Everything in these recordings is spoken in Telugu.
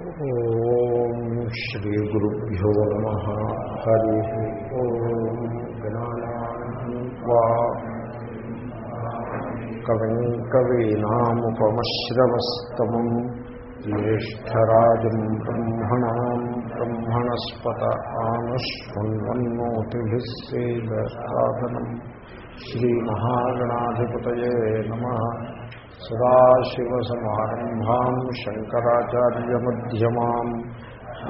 ఓం శ్రీ గురుభ్యో నమ. హరి ఓం గణానా కవిం కవీనాముపమశ్రవస్తమం జ్యేష్టరాజం బ్రహ్మణా బ్రహ్మణస్పత ఆనుష్ణ్వన్నోతిభిస్సేదసాదనం శ్రీమహాగణాధిపతయే నమ. सदाशिवसमारंभा शङ्कराचार्यमध्यमाम्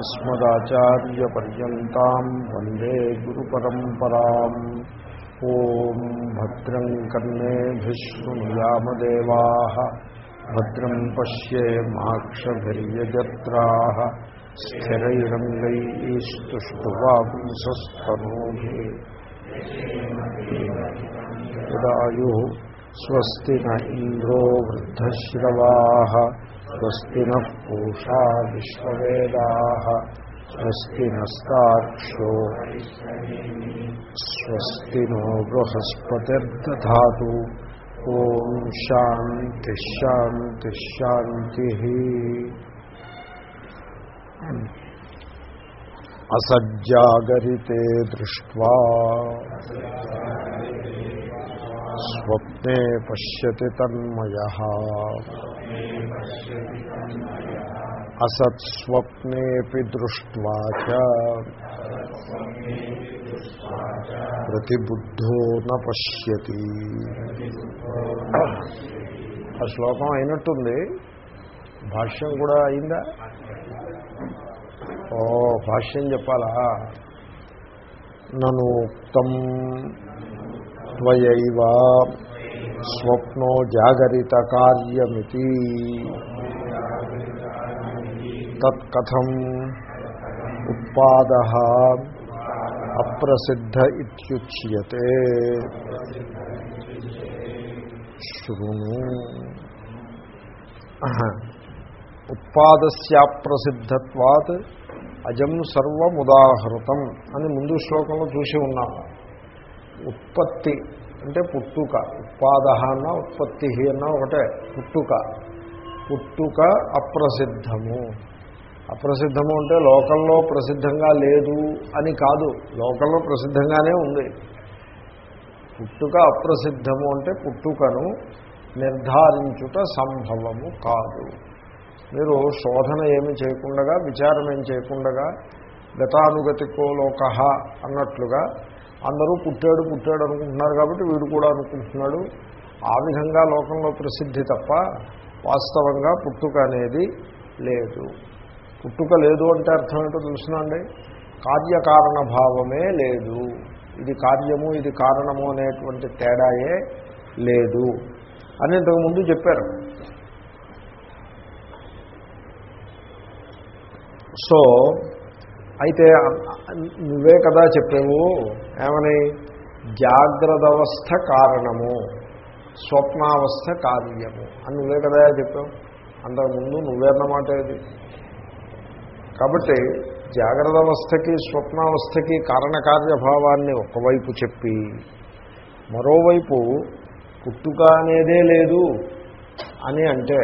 अस्मदाचार्यपर्यन्ताम् वंदे गुरुपरम्पराम्। ॐ भद्रम् कर्णे विष्णुयामदेवाः भद्रम् पश्ये माक्षभिर्यजत्राः स्थिरैरङ्गैस्तुष्टुवापुंसस्तनूभिः यदायुः ఇంద్రో వృద్ధశ్రవా స్వస్తి న పూషా విశ్వవేదా స్వస్తి నస్తాక్షో స్వస్తి నో బృహస్పతిర్దా ఓం శాంతి శాంతి శాంతి అసజ్జాగరితే దృష్ట్వా స్వప్నే పశ్యతి తన్మయ అసత్స్వప్నేపి దృష్ట్వా చ ప్రతిబుద్ధో న పశ్యతి ఆ శ్లోకం అయినట్టుంది. భాష్యం కూడా అయిందా? ఓ భాష్యం చెప్పాలా? నను ఉక్తం త్వయైవ స్వప్నో జాగరిత కార్యమితి తత్కథం ఉత్పాద అప్రసిద్ధ ఇత్యుచ్యతే శృణు ఉత్పాదస్యాప్రసిద్ధత్వాత్ అజం సర్వముదాహృతం అని ముందు శ్లోకంలో చూసి ఉన్నాము. ఉత్పత్తి అంటే పుట్టుక. ఉత్పాద అన్న ఉత్పత్తి అన్న ఒకటే పుట్టుక. పుట్టుక అప్రసిద్ధము. అప్రసిద్ధము అంటే లోకంలో ప్రసిద్ధంగా లేదు అని కాదు. లోకంలో ప్రసిద్ధంగానే ఉంది. పుట్టుక అప్రసిద్ధము అంటే పుట్టుకను నిర్ధారించుట సంభవము కాదు. మీరు శోధన ఏమి చేయకుండా విచారం ఏం చేయకుండా గతానుగతికో లోక అన్నట్లుగా అందరూ పుట్టాడు పుట్టాడు అనుకుంటున్నారు కాబట్టి వీడు కూడా అనుకుంటున్నాడు. ఆ విధంగా లోకంలో ప్రసిద్ధి తప్ప వాస్తవంగా పుట్టుక అనేది లేదు. పుట్టుక లేదు అంటే అర్థం ఏంటో తెలుసునండి కార్యకారణ భావమే లేదు. ఇది కార్యము ఇది కారణము అనేటువంటి తేడాయే లేదు అని ఇంతకుముందు చెప్పారు. సో అయితే నువ్వే కదా చెప్పావు? ఏమని? జాగ్రత్త అవస్థ కారణము స్వప్నావస్థ కార్యము. అని నువ్వే కదా చెప్పావు. అంతకుముందు నువ్వేన్నమాట ఇది. కాబట్టి జాగ్రత్త అవస్థకి స్వప్నావస్థకి కారణకార్యభావాన్ని ఒకవైపు చెప్పి మరోవైపు పుట్టుక అనేదే లేదు అని అంటే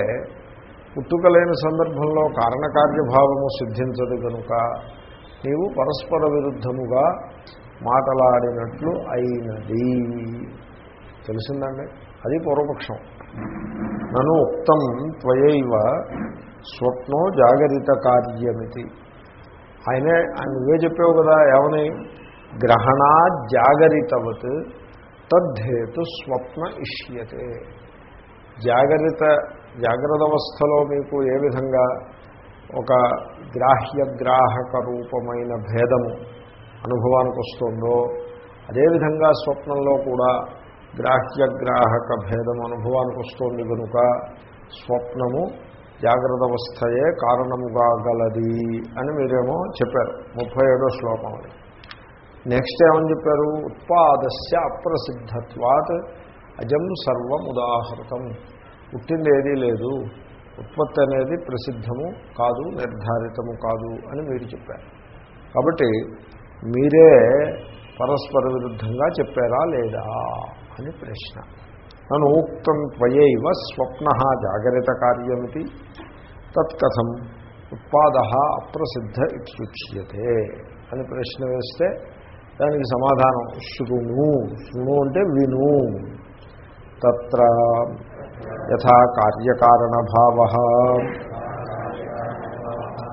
పుట్టుక లేని సందర్భంలో కారణకార్యభావము సిద్ధించదు కనుక నీవు పరస్పర విరుద్ధముగా మాటలాడినట్లు అయినది. తెలిసిందండి? అది పూర్వపక్షం. నన్ను ఉక్తం త్వయైవ స్వప్నో జాగరిత కార్యమితి. ఆయనే నువ్వే చెప్పావు కదా ఏమని? గ్రహణా జాగరితవత్ తద్ధేతు స్వప్న ఇష్యతే. జాగరిత జాగ్రత్త అవస్థలో మీకు ఏ విధంగా? ఒక గ్రాహ్యగ్రాహక రూపమైన భేదము. అనుభవానికి వస్తుందో అదేవిధంగా స్వప్నంలో కూడా గ్రాహ్యగ్రాహక భేదం అనుభవానికి వస్తుంది కనుక స్వప్నము జాగ్రత్త అవస్థయే కారణముగా గలది అని మీరేమో చెప్పారు. ముప్పై ఏడో శ్లోకం అది. నెక్స్ట్ ఏమని చెప్పారు? ఉత్పాదస్య అప్రసిద్ధత్వాత్ అజం సర్వం ఉదాహృతం పుట్టింది ఏదీ లేదు. ఉత్పత్తి అనేది ప్రసిద్ధము కాదు నిర్ధారితము కాదు అని మీరు చెప్పారు. కాబట్టి మీరే పరస్పర విరుద్ధంగా చెప్పారా లేదా అని ప్రశ్న. నన్ను ఉక్తం త్వయైవ స్వప్న జాగ్రత్త కార్యమితి తత్కథం ఉత్పాద అప్రసిద్ధ ఇచ్చుచ్యతే అని ప్రశ్న వేస్తే దానికి సమాధానం శృణు. శృణు అంటే విను. తత్ర యథా కార్యకారణభావ.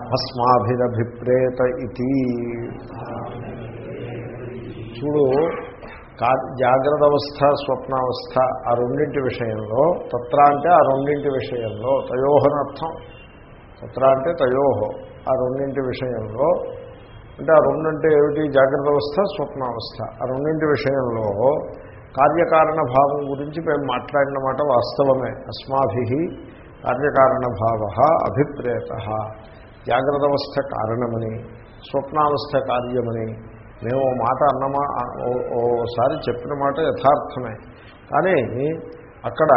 అస్మాభిరభిప్రేత ఇది చూడు కా- జాగ్రత్త అవస్థ స్వప్నావస్థ ఆ రెండింటి విషయంలో తత్ర అంటే ఆ రెండింటి విషయంలో తయోహనర్థం తత్ర అంటే తయోహో ఆ రెండింటి విషయంలో. అంటే ఆ రెండంటే ఏమిటి? జాగ్రత్త అవస్థ స్వప్నావస్థ. ఆ రెండింటి విషయంలో కార్యకారణ భావం గురించి మేము మాట్లాడిన మాట వాస్తవమే. అస్మాభి కార్యకారణ భావ అభిప్రేత. జాగ్రత్త అవస్థ కారణమని స్వప్నావస్థ కార్యమని మేము ఓ మాట అన్నమా ఓ- ఓసారి చెప్పిన మాట యథార్థమే. కానీ అక్కడ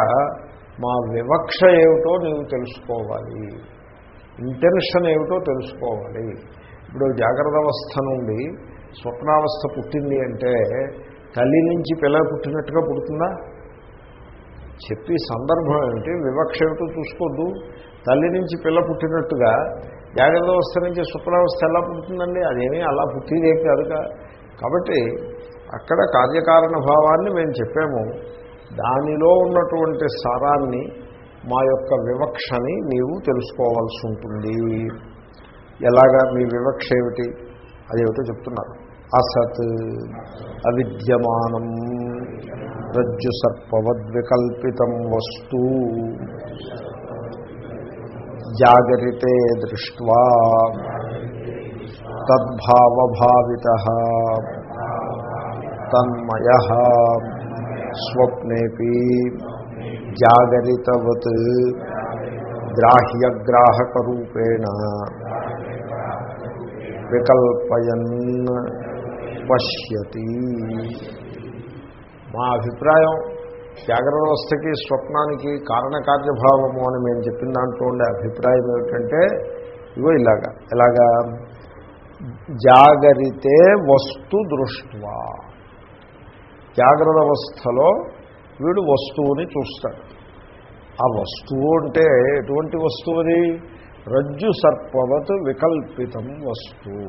మా వివక్ష ఏమిటో నీవు తెలుసుకోవాలి. ఇంటెన్షన్ ఏమిటో తెలుసుకోవాలి. ఇప్పుడు జాగ్రత్త అవస్థ నుండి స్వప్నావస్థ పుట్టింది అంటే తల్లి నుంచి పిల్ల పుట్టినట్టుగా పుడుతుందా? చెప్పి సందర్భం ఏమిటి? వివక్ష ఏమిటో చూసుకోద్దు. తల్లి నుంచి పిల్ల పుట్టినట్టుగా జాగ్రత్త నుంచి స్వప్నావస్థ ఎలా పుడుతుందండి? అదేమీ అలా పుట్టిదేం కాదుగా కాబట్టి అక్కడ కార్యకారణ భావాన్ని మేము చెప్పాము. దానిలో ఉన్నటువంటి సారాన్ని మా యొక్క వివక్షని నీవు తెలుసుకోవాల్సి ఉంటుంది. ఎలాగా మీ వివక్ష ఏమిటి? అదేమిటో చెప్తున్నారు. అసత్ అవిద్యమానం రజ్జు సర్పవద్వికల్పితం వస్తు. జాగరితే దృష్ట్వా. తద్భావభావిత. తన్మయ. స్వప్నేపి. జాగరితవత్. గ్రాహ్యగ్రాహకరూపేణ. వికల్పయన్ పశ్యతి. మా అభిప్రాయం జాగ్రత్త అవస్థకి స్వప్నానికి కారణకార్యభావము అని మేము చెప్పిన దాంట్లో ఉండే అభిప్రాయం ఏమిటంటే ఇగో ఇలాగా ఇలాగా జాగరితే వస్తు దృష్ట్వా. జాగ్రత్త అవస్థలో వీడు వస్తువుని చూస్తాడు. ఆ వస్తువు అంటే ఎటువంటి వస్తువు అది? రజ్జు సర్పవత్ వికల్పితం వస్తువు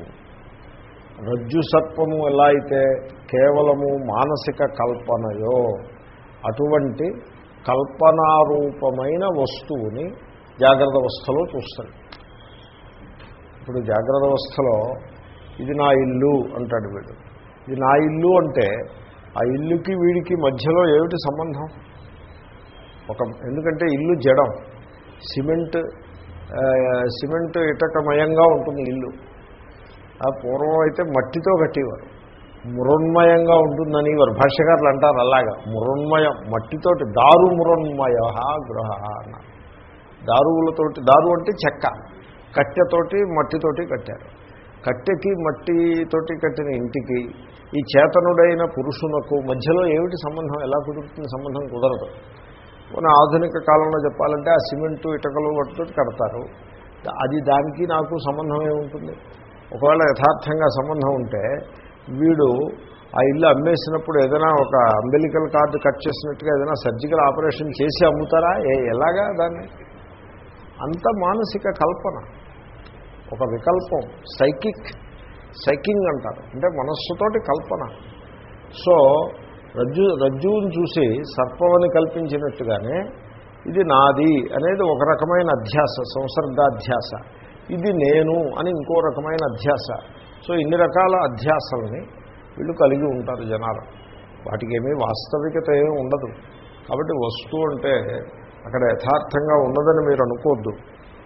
రజ్జు సర్పము ఎలా అయితే కేవలము మానసిక కల్పనయో అటువంటి కల్పనారూపమైన వస్తువుని జాగ్రత్త అవస్థలో చూస్తాడు. ఇప్పుడు జాగ్రత్త అవస్థలో ఇది నా ఇల్లు అంటాడు వీడు. ఇది నా ఇల్లు అంటే ఆ ఇల్లుకి వీడికి మధ్యలో ఏమిటి సంబంధం? ఒక ఎందుకంటే ఇల్లు జడం. సిమెంట్ సిమెంట్ ఇటకమయంగా ఉంటుంది ఇల్లు. ఆ పూర్వం అయితే మట్టితో కట్టేవారు. మృన్మయంగా ఉంటుందని వారు భాష్యకారులు అంటారు అలాగా. మృన్మయం మట్టితోటి దారు మృన్మయ గృహ అన్నారు దారువులతోటి దారు అంటే చెక్క. కట్టెతోటి మట్టితోటి కట్టారు. కట్టెకి మట్టితోటి కట్టిన ఇంటికి ఈ చేతనుడైన పురుషునకు మధ్యలో ఏమిటి సంబంధం? ఎలా కుదురుతుంది సంబంధం? కుదరదు. మన ఆధునిక కాలంలో చెప్పాలంటే ఆ సిమెంటు ఇటకలు వాటితో కడతారు. అది దానికి నాకు సంబంధం ఏముంటుంది? ఒకవేళ యథార్థంగా సంబంధం ఉంటే వీడు ఆ ఇల్లు అమ్మేసినప్పుడు ఏదైనా ఒక అంబెలికల్ కార్డు కట్ చేసినట్టుగా ఏదైనా సర్జికల్ ఆపరేషన్ చేసి అమ్ముతారా? ఏ ఎలాగా దాన్ని? అంత మానసిక కల్పన. ఒక వికల్పం. సైకిక్. సైకింగ్ అంటారు. అంటే మనస్సుతోటి కల్పన. సో రజ్జు రజ్జువుని చూసి సర్పమని కల్పించినట్టుగానే ఇది నాది అనేది ఒక రకమైన అధ్యాస సంసర్గాధ్యాస. ఇది నేను అని ఇంకో రకమైన అధ్యాస. సో ఇన్ని రకాల అధ్యాసల్ని వీళ్ళు కలిగి ఉంటారు జనాలు. వాటికి ఏమీ వాస్తవికత ఏమీ ఉండదు. కాబట్టి వస్తువు అంటే అక్కడ యథార్థంగా ఉన్నదని మీరు అనుకోవద్దు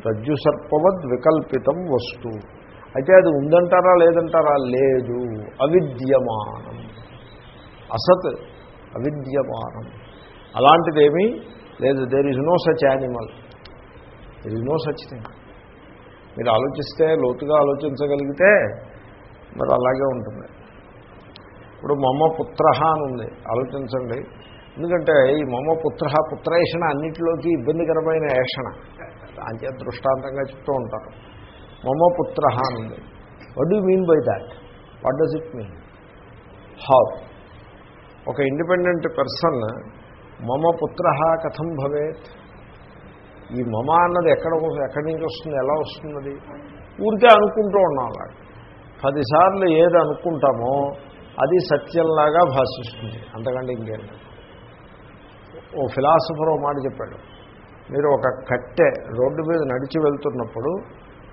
రజ్జు సర్పవద్ వికల్పితం వస్తువు అయితే అది ఉందంటారా లేదంటారా? లేదు. అవిద్యమానం. అసత్ అవిద్యమానం. అలాంటిదేమీ లేదు. There is no such animal there is no such thing మీరు ఆలోచిస్తే లోతుగా ఆలోచించగలిగితే మరి అలాగే ఉంటుంది. ఇప్పుడు మమ్మ పుత్ర అని ఉంది. ఆలోచించండి. ఎందుకంటే ఈ మమ్మ పుత్ర పుత్రేషణ అన్నింటిలోకి ఇబ్బందికరమైన ఏషణ. అంతే దృష్టాంతంగా చెప్తూ ఉంటారు. మమ్మ పుత్ర అని ఉంది. What do mean by that what does it mean how ఒక ఇండిపెండెంట్ పర్సన్ మమ పుత్ర కథం భవేత్. ఈ మమ అన్నది ఎక్కడ ఎక్కడి నుంచి వస్తుంది? ఎలా వస్తుంది? అది ఊరికే అనుకుంటూ ఉన్నాం అలాగే. పదిసార్లు ఏది అనుకుంటామో అది సత్యంలాగా భాషిస్తుంది. అంతకంటే ఇంకేం ఓ ఫిలాసఫర్ ఓ మాట చెప్పాడు. మీరు ఒక కట్టె రోడ్డు మీద నడిచి వెళ్తున్నప్పుడు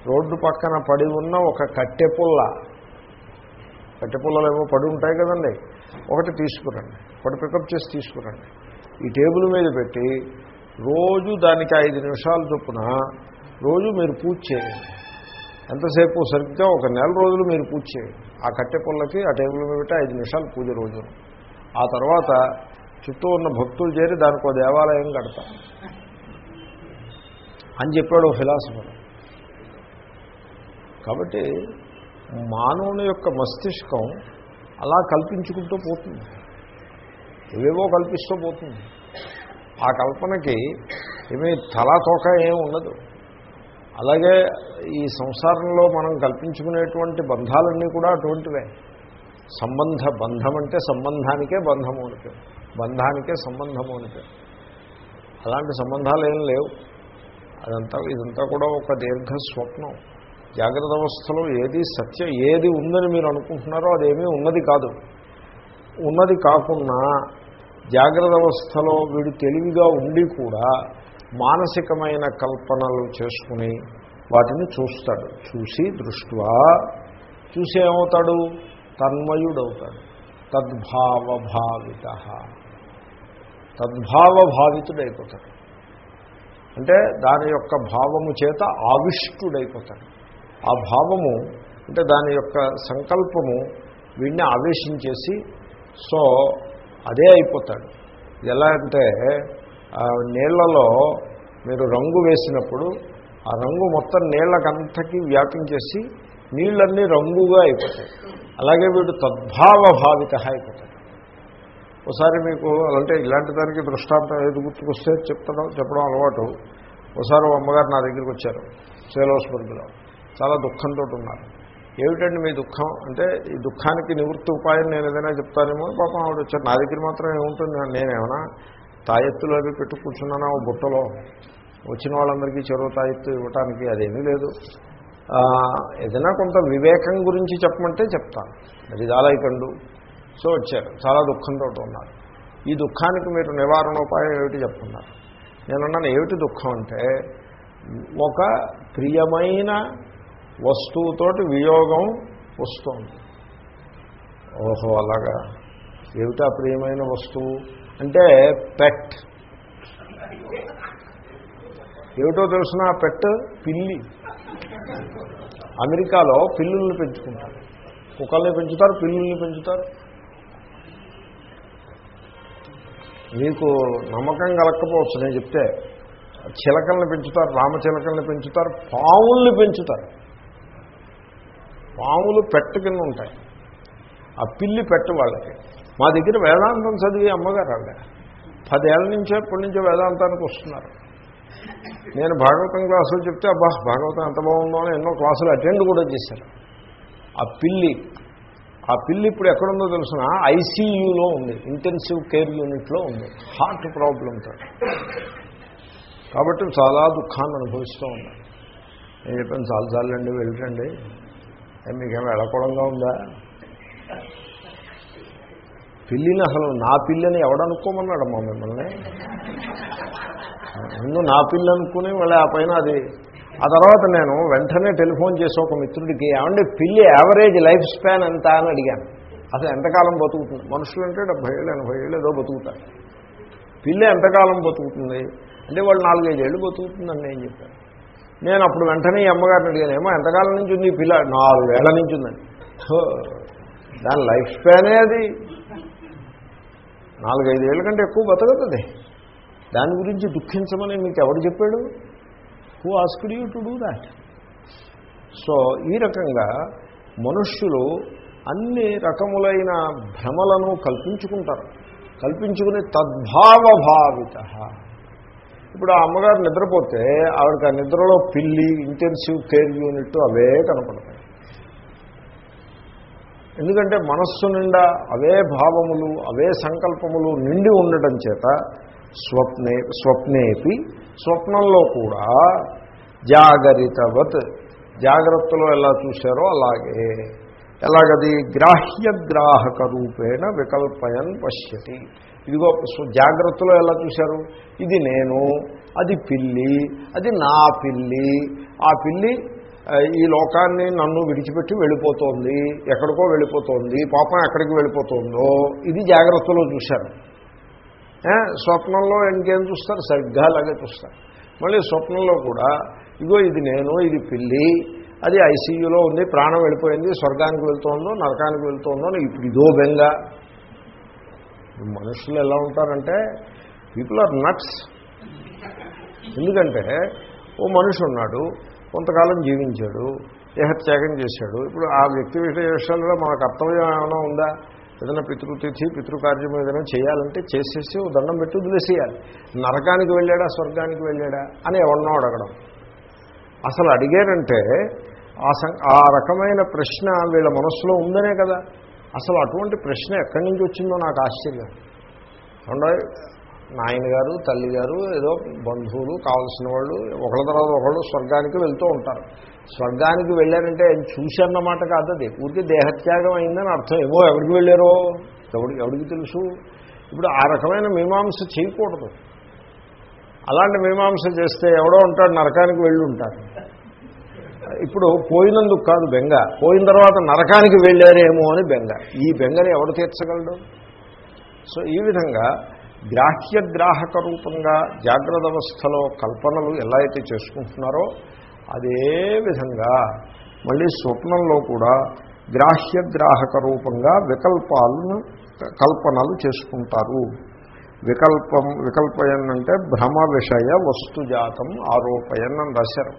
రోడ్డు పక్కన పడి ఉన్న ఒక కట్టె పుల్ల కట్టె పుల్లలు ఏమో పడి ఉంటాయి కదండి ఒకటి తీసుకురండి. ఒకటి పికప్ చేసి తీసుకురండి. ఈ టేబుల్ మీద పెట్టి రోజు దానికి ఐదు నిమిషాలు చొప్పున రోజు మీరు పూజ చేయండి. ఎంతసేపు సరిగ్గా ఒక నెల రోజులు మీరు పూజ చేయండి. ఆ కట్టె పుల్లకి ఆ టేబుల్ మీద పెట్టి ఐదు నిమిషాలు పూజ రోజు. ఆ తర్వాత చుట్టూ ఉన్న భక్తులు చేరి దానికి ఒక దేవాలయం కడతారు. అని చెప్పాడు ఓ ఫిలాసఫర్. కాబట్టి మానవుని యొక్క మస్తిష్కం అలా కల్పించుకుంటూ పోతుంది. ఏవేవో కల్పిస్తూ పోతుంది. ఆ కల్పనకి ఏమీ తలా తోక ఏం ఉండదు. అలాగే ఈ సంసారంలో మనం కల్పించుకునేటువంటి బంధాలన్నీ కూడా అటువంటివే. సంబంధ బంధం అంటే సంబంధానికే బంధము అనిపే బంధానికే సంబంధము అనిపే అలాంటి సంబంధాలు ఏం లేవు. అదంతా ఇదంతా కూడా ఒక దీర్ఘ స్వప్నం. జాగ్రత్త అవస్థలో ఏది సత్యం ఏది ఉందని మీరు అనుకుంటున్నారో అదేమీ ఉన్నది కాదు. ఉన్నది కాకుండా జాగ్రత్త అవస్థలో వీడు తెలివిగా ఉండి కూడా మానసికమైన కల్పనలు చేసుకుని వాటిని చూస్తాడు. చూసి దృష్ట్యా చూసి ఏమవుతాడు తన్మయుడవుతాడు. తద్భావభావిత. తద్భావభావితుడైపోతాడు. అంటే దాని యొక్క భావము చేత ఆవిష్టుడైపోతాడు. ఆ భావము అంటే దాని యొక్క సంకల్పము వీడిని ఆవేశించేసి సో అదే అయిపోతాడు. ఎలా అంటే నీళ్ళలో మీరు రంగు వేసినప్పుడు ఆ రంగు మొత్తం నీళ్ళకంతకీ వ్యాపించేసి నీళ్ళన్నీ రంగుగా అయిపోతాయి. అలాగే వీడు తద్భావ భావిత అయిపోతాడు. ఒకసారి మీకు అంటే ఇలాంటి దానికి దృష్టాంతం ఏది గుర్తుకొస్తే చెప్తడం చెప్పడం అలవాటు. ఒకసారి అమ్మగారు నా దగ్గరికి వచ్చారు సేలోస్బర్గ్లో చాలా దుఃఖంతో ఉన్నారు. ఏమిటండి మీ దుఃఖం? అంటే ఈ దుఃఖానికి నివృత్తి ఉపాయం నేను ఏదైనా చెప్తానేమో పాపం ఆవిడ వచ్చారు. నా దగ్గర మాత్రం ఏముంటుంది? నేనేమన్నా తాయెత్తులు అవి పెట్టు కూర్చున్నానా ఓ బుట్టలో? వచ్చిన వాళ్ళందరికీ చెరువు తాయెత్తు ఇవ్వటానికి అదేమీ లేదు. ఏదైనా కొంత వివేకం గురించి చెప్పమంటే చెప్తాను అది దాలైకండు సో వచ్చారు. చాలా దుఃఖంతో ఉన్నారు. ఈ దుఃఖానికి మీరు నివారణోపాయం ఏమిటి చెప్తున్నారు? నేనున్నాను ఏమిటి దుఃఖం అంటే ఒక ప్రియమైన వస్తువుతోటి వియోగం వస్తుంది. ఓహో అలాగా? ఏమిటా ప్రియమైన వస్తువు? అంటే పెట్. ఏమిటో తెలుసిన? పెట్ పిల్లి. అమెరికాలో పిల్లుల్ని పెంచుకుంటారు. కుక్కల్ని పెంచుతారు పిల్లుల్ని పెంచుతారు. మీకు నమ్మకం కలగకపోవచ్చు నేను చెప్తే. చిలకల్ని పెంచుతారు రామచిలకల్ని పెంచుతారు పాముల్ని పెంచుతారు. పాములు పెట్ట కింద ఉంటాయి. ఆ పిల్లి పెట్ట వాళ్ళకి. మా దగ్గర వేదాంతం చదివి అమ్మగారు ఆవిడ. పదేళ్ళ నుంచో ఎప్పటి నుంచో వేదాంతానికి వస్తున్నారు. నేను భాగవతం క్లాసులు చెప్తే అబ్బా భాగవతం ఎంత బాగుందో అని ఎన్నో క్లాసులు అటెండ్ కూడా చేశారు. ఆ పిల్లి ఆ పిల్లి ఇప్పుడు ఎక్కడుందో తెలిసిన? ఐసీయూలో ఉంది. ఇంటెన్సివ్ కేర్ యూనిట్లో ఉంది. హార్ట్ ప్రాబ్లంతో కాబట్టి చాలా దుఃఖాన్ని అనుభవిస్తూ ఉన్నాను నేను చెప్పాను చాలు చాలండి వెళ్ళండి మీకేమో మీకేం వెళ్ళకూడంగా ఉందా? పిల్లిని అసలు నా పిల్లని ఎవడనుకోమన్నాడమ్మా మిమ్మల్ని? ముందు నా పిల్లి అనుకుని మళ్ళీ ఆ పైన అది. ఆ తర్వాత నేను వెంటనే టెలిఫోన్ చేసి ఒక మిత్రుడికి ఏమంటే పిల్లి యావరేజ్ లైఫ్ స్పాన్ ఎంత? అని అడిగాను. అసలు ఎంతకాలం బతుకుతుంది? మనుషులు అంటే డెబ్బై ఏళ్ళు ఎనభై ఏళ్ళు ఏదో బతుకుతారు. పిల్లి ఎంతకాలం బతుకుతుంది? అంటే వాళ్ళు నాలుగైదు ఏళ్ళు బతుకుతుందని నేను చెప్పాను. నేను అప్పుడు వెంటనే ఈ అమ్మగారిని అడిగాను ఏమో ఎంతకాలం నుంచి ఉంది పిల్ల? నాలుగేళ్ళ నుంచి ఉందండి. దాని లైఫ్ స్పానే అది? నాలుగైదు కంటే ఎక్కువ బతకతుంది. దాని గురించి దుఃఖించమని మీకు ఎవడు చెప్పాడు? Who asked you to do that so ఈ రకంగా మనుష్యులు అన్ని రకములైన భ్రమలను కల్పించుకుంటారు. కల్పించుకుని తద్భావభావిత. ఇప్పుడు ఆ అమ్మగారు నిద్రపోతే ఆవిడకి ఆ నిద్రలో పిల్లి ఇంటెన్సివ్ కేర్ యూనిట్ అవే కనపడతాయి. ఎందుకంటే మనస్సు నిండా అవే భావములు అవే సంకల్పములు నిండి ఉండటం చేత స్వప్నే స్వప్నేపి స్వప్నంలో కూడా జాగరితవత్. జాగ్రత్తలో ఎలా చూశారో అలాగే. ఎలాగది? గ్రాహ్య గ్రాహక రూపేణ వికల్పయన్ పశ్యతి. ఇదిగో జాగ్రత్తలో ఎలా చూశారు? ఇది నేను అది పిల్లి అది నా పిల్లి. ఆ పిల్లి ఈ లోకాన్ని నన్ను విడిచిపెట్టి వెళ్ళిపోతోంది ఎక్కడికో వెళ్ళిపోతోంది పాపం ఎక్కడికి వెళ్ళిపోతుందో ఇది జాగ్రత్తలో చూశారు. స్వప్నంలో ఇంకేం చూస్తారు? సరిగ్గా అలాగే చూస్తారు. మళ్ళీ స్వప్నంలో కూడా ఇగో ఇది నేను ఇది పిల్లి అది ఐసీయూలో ఉంది ప్రాణం వెళ్ళిపోయింది స్వర్గానికి వెళ్తోందో నరకానికి వెళ్తోందో అని ఇప్పుడు ఇదో బెంగ. మనుషులు ఎలా ఉంటారంటే పీపుల్ ఆర్ నట్స్ ఎందుకంటే ఓ మనిషి ఉన్నాడు కొంతకాలం జీవించాడు దేహత్యాగం చేశాడు. ఇప్పుడు ఆ వ్యక్తి విషయ విషయాల్లో మన కర్తవ్యం ఏమైనా ఉందా? ఏదైనా పితృతిథి పితృకార్యం ఏదైనా చేయాలంటే చేసేసి దండం పెట్టి వదిలేసేయాలి. నరకానికి వెళ్ళాడా స్వర్గానికి వెళ్ళాడా అని ఎవరినో అడగడం. అసలు అడిగారంటే ఆ సం ఆ రకమైన ప్రశ్న వీళ్ళ మనస్సులో ఉందనే కదా. అసలు అటువంటి ప్రశ్న ఎక్కడి నుంచి వచ్చిందో నాకు ఆశ్చర్యం. నాయనగారు తల్లిగారు ఏదో బంధువులు కావాల్సిన వాళ్ళు ఒకళ్ళ తర్వాత ఒకళ్ళు స్వర్గానికి వెళ్తూ ఉంటారు. స్వర్గానికి వెళ్ళారంటే ఆయన చూశారన్నమాట కాదు అది. ఊరికి దేహత్యాగం అయిందని అర్థం. ఏమో ఎవరికి వెళ్ళారో? ఎవడి ఎవడికి తెలుసు? ఇప్పుడు ఆ రకమైన మీమాంస చేయకూడదు. అలాంటి మీమాంస చేస్తే ఎవడో ఉంటాడు నరకానికి వెళ్ళి ఉంటారు ఇప్పుడు పోయినందుకు కాదు బెంగ. పోయిన తర్వాత నరకానికి వెళ్ళారేమో అని బెంగ. ఈ బెంగని ఎవడు తీర్చగలడు? సో ఈ విధంగా గ్రాహ్యగ్రాహక రూపంగా జాగ్రత్త అవస్థలో కల్పనలు ఎలా అయితే చేసుకుంటున్నారో అదే విధంగా మళ్ళీ స్వప్నంలో కూడా గ్రాహ్యగ్రాహక రూపంగా వికల్పాలను కల్పనలు చేసుకుంటారు. వికల్పం వికల్పయన్ అంటే భ్రమ విషయ వస్తుజాతం ఆరోపయన్ అని రాశారు.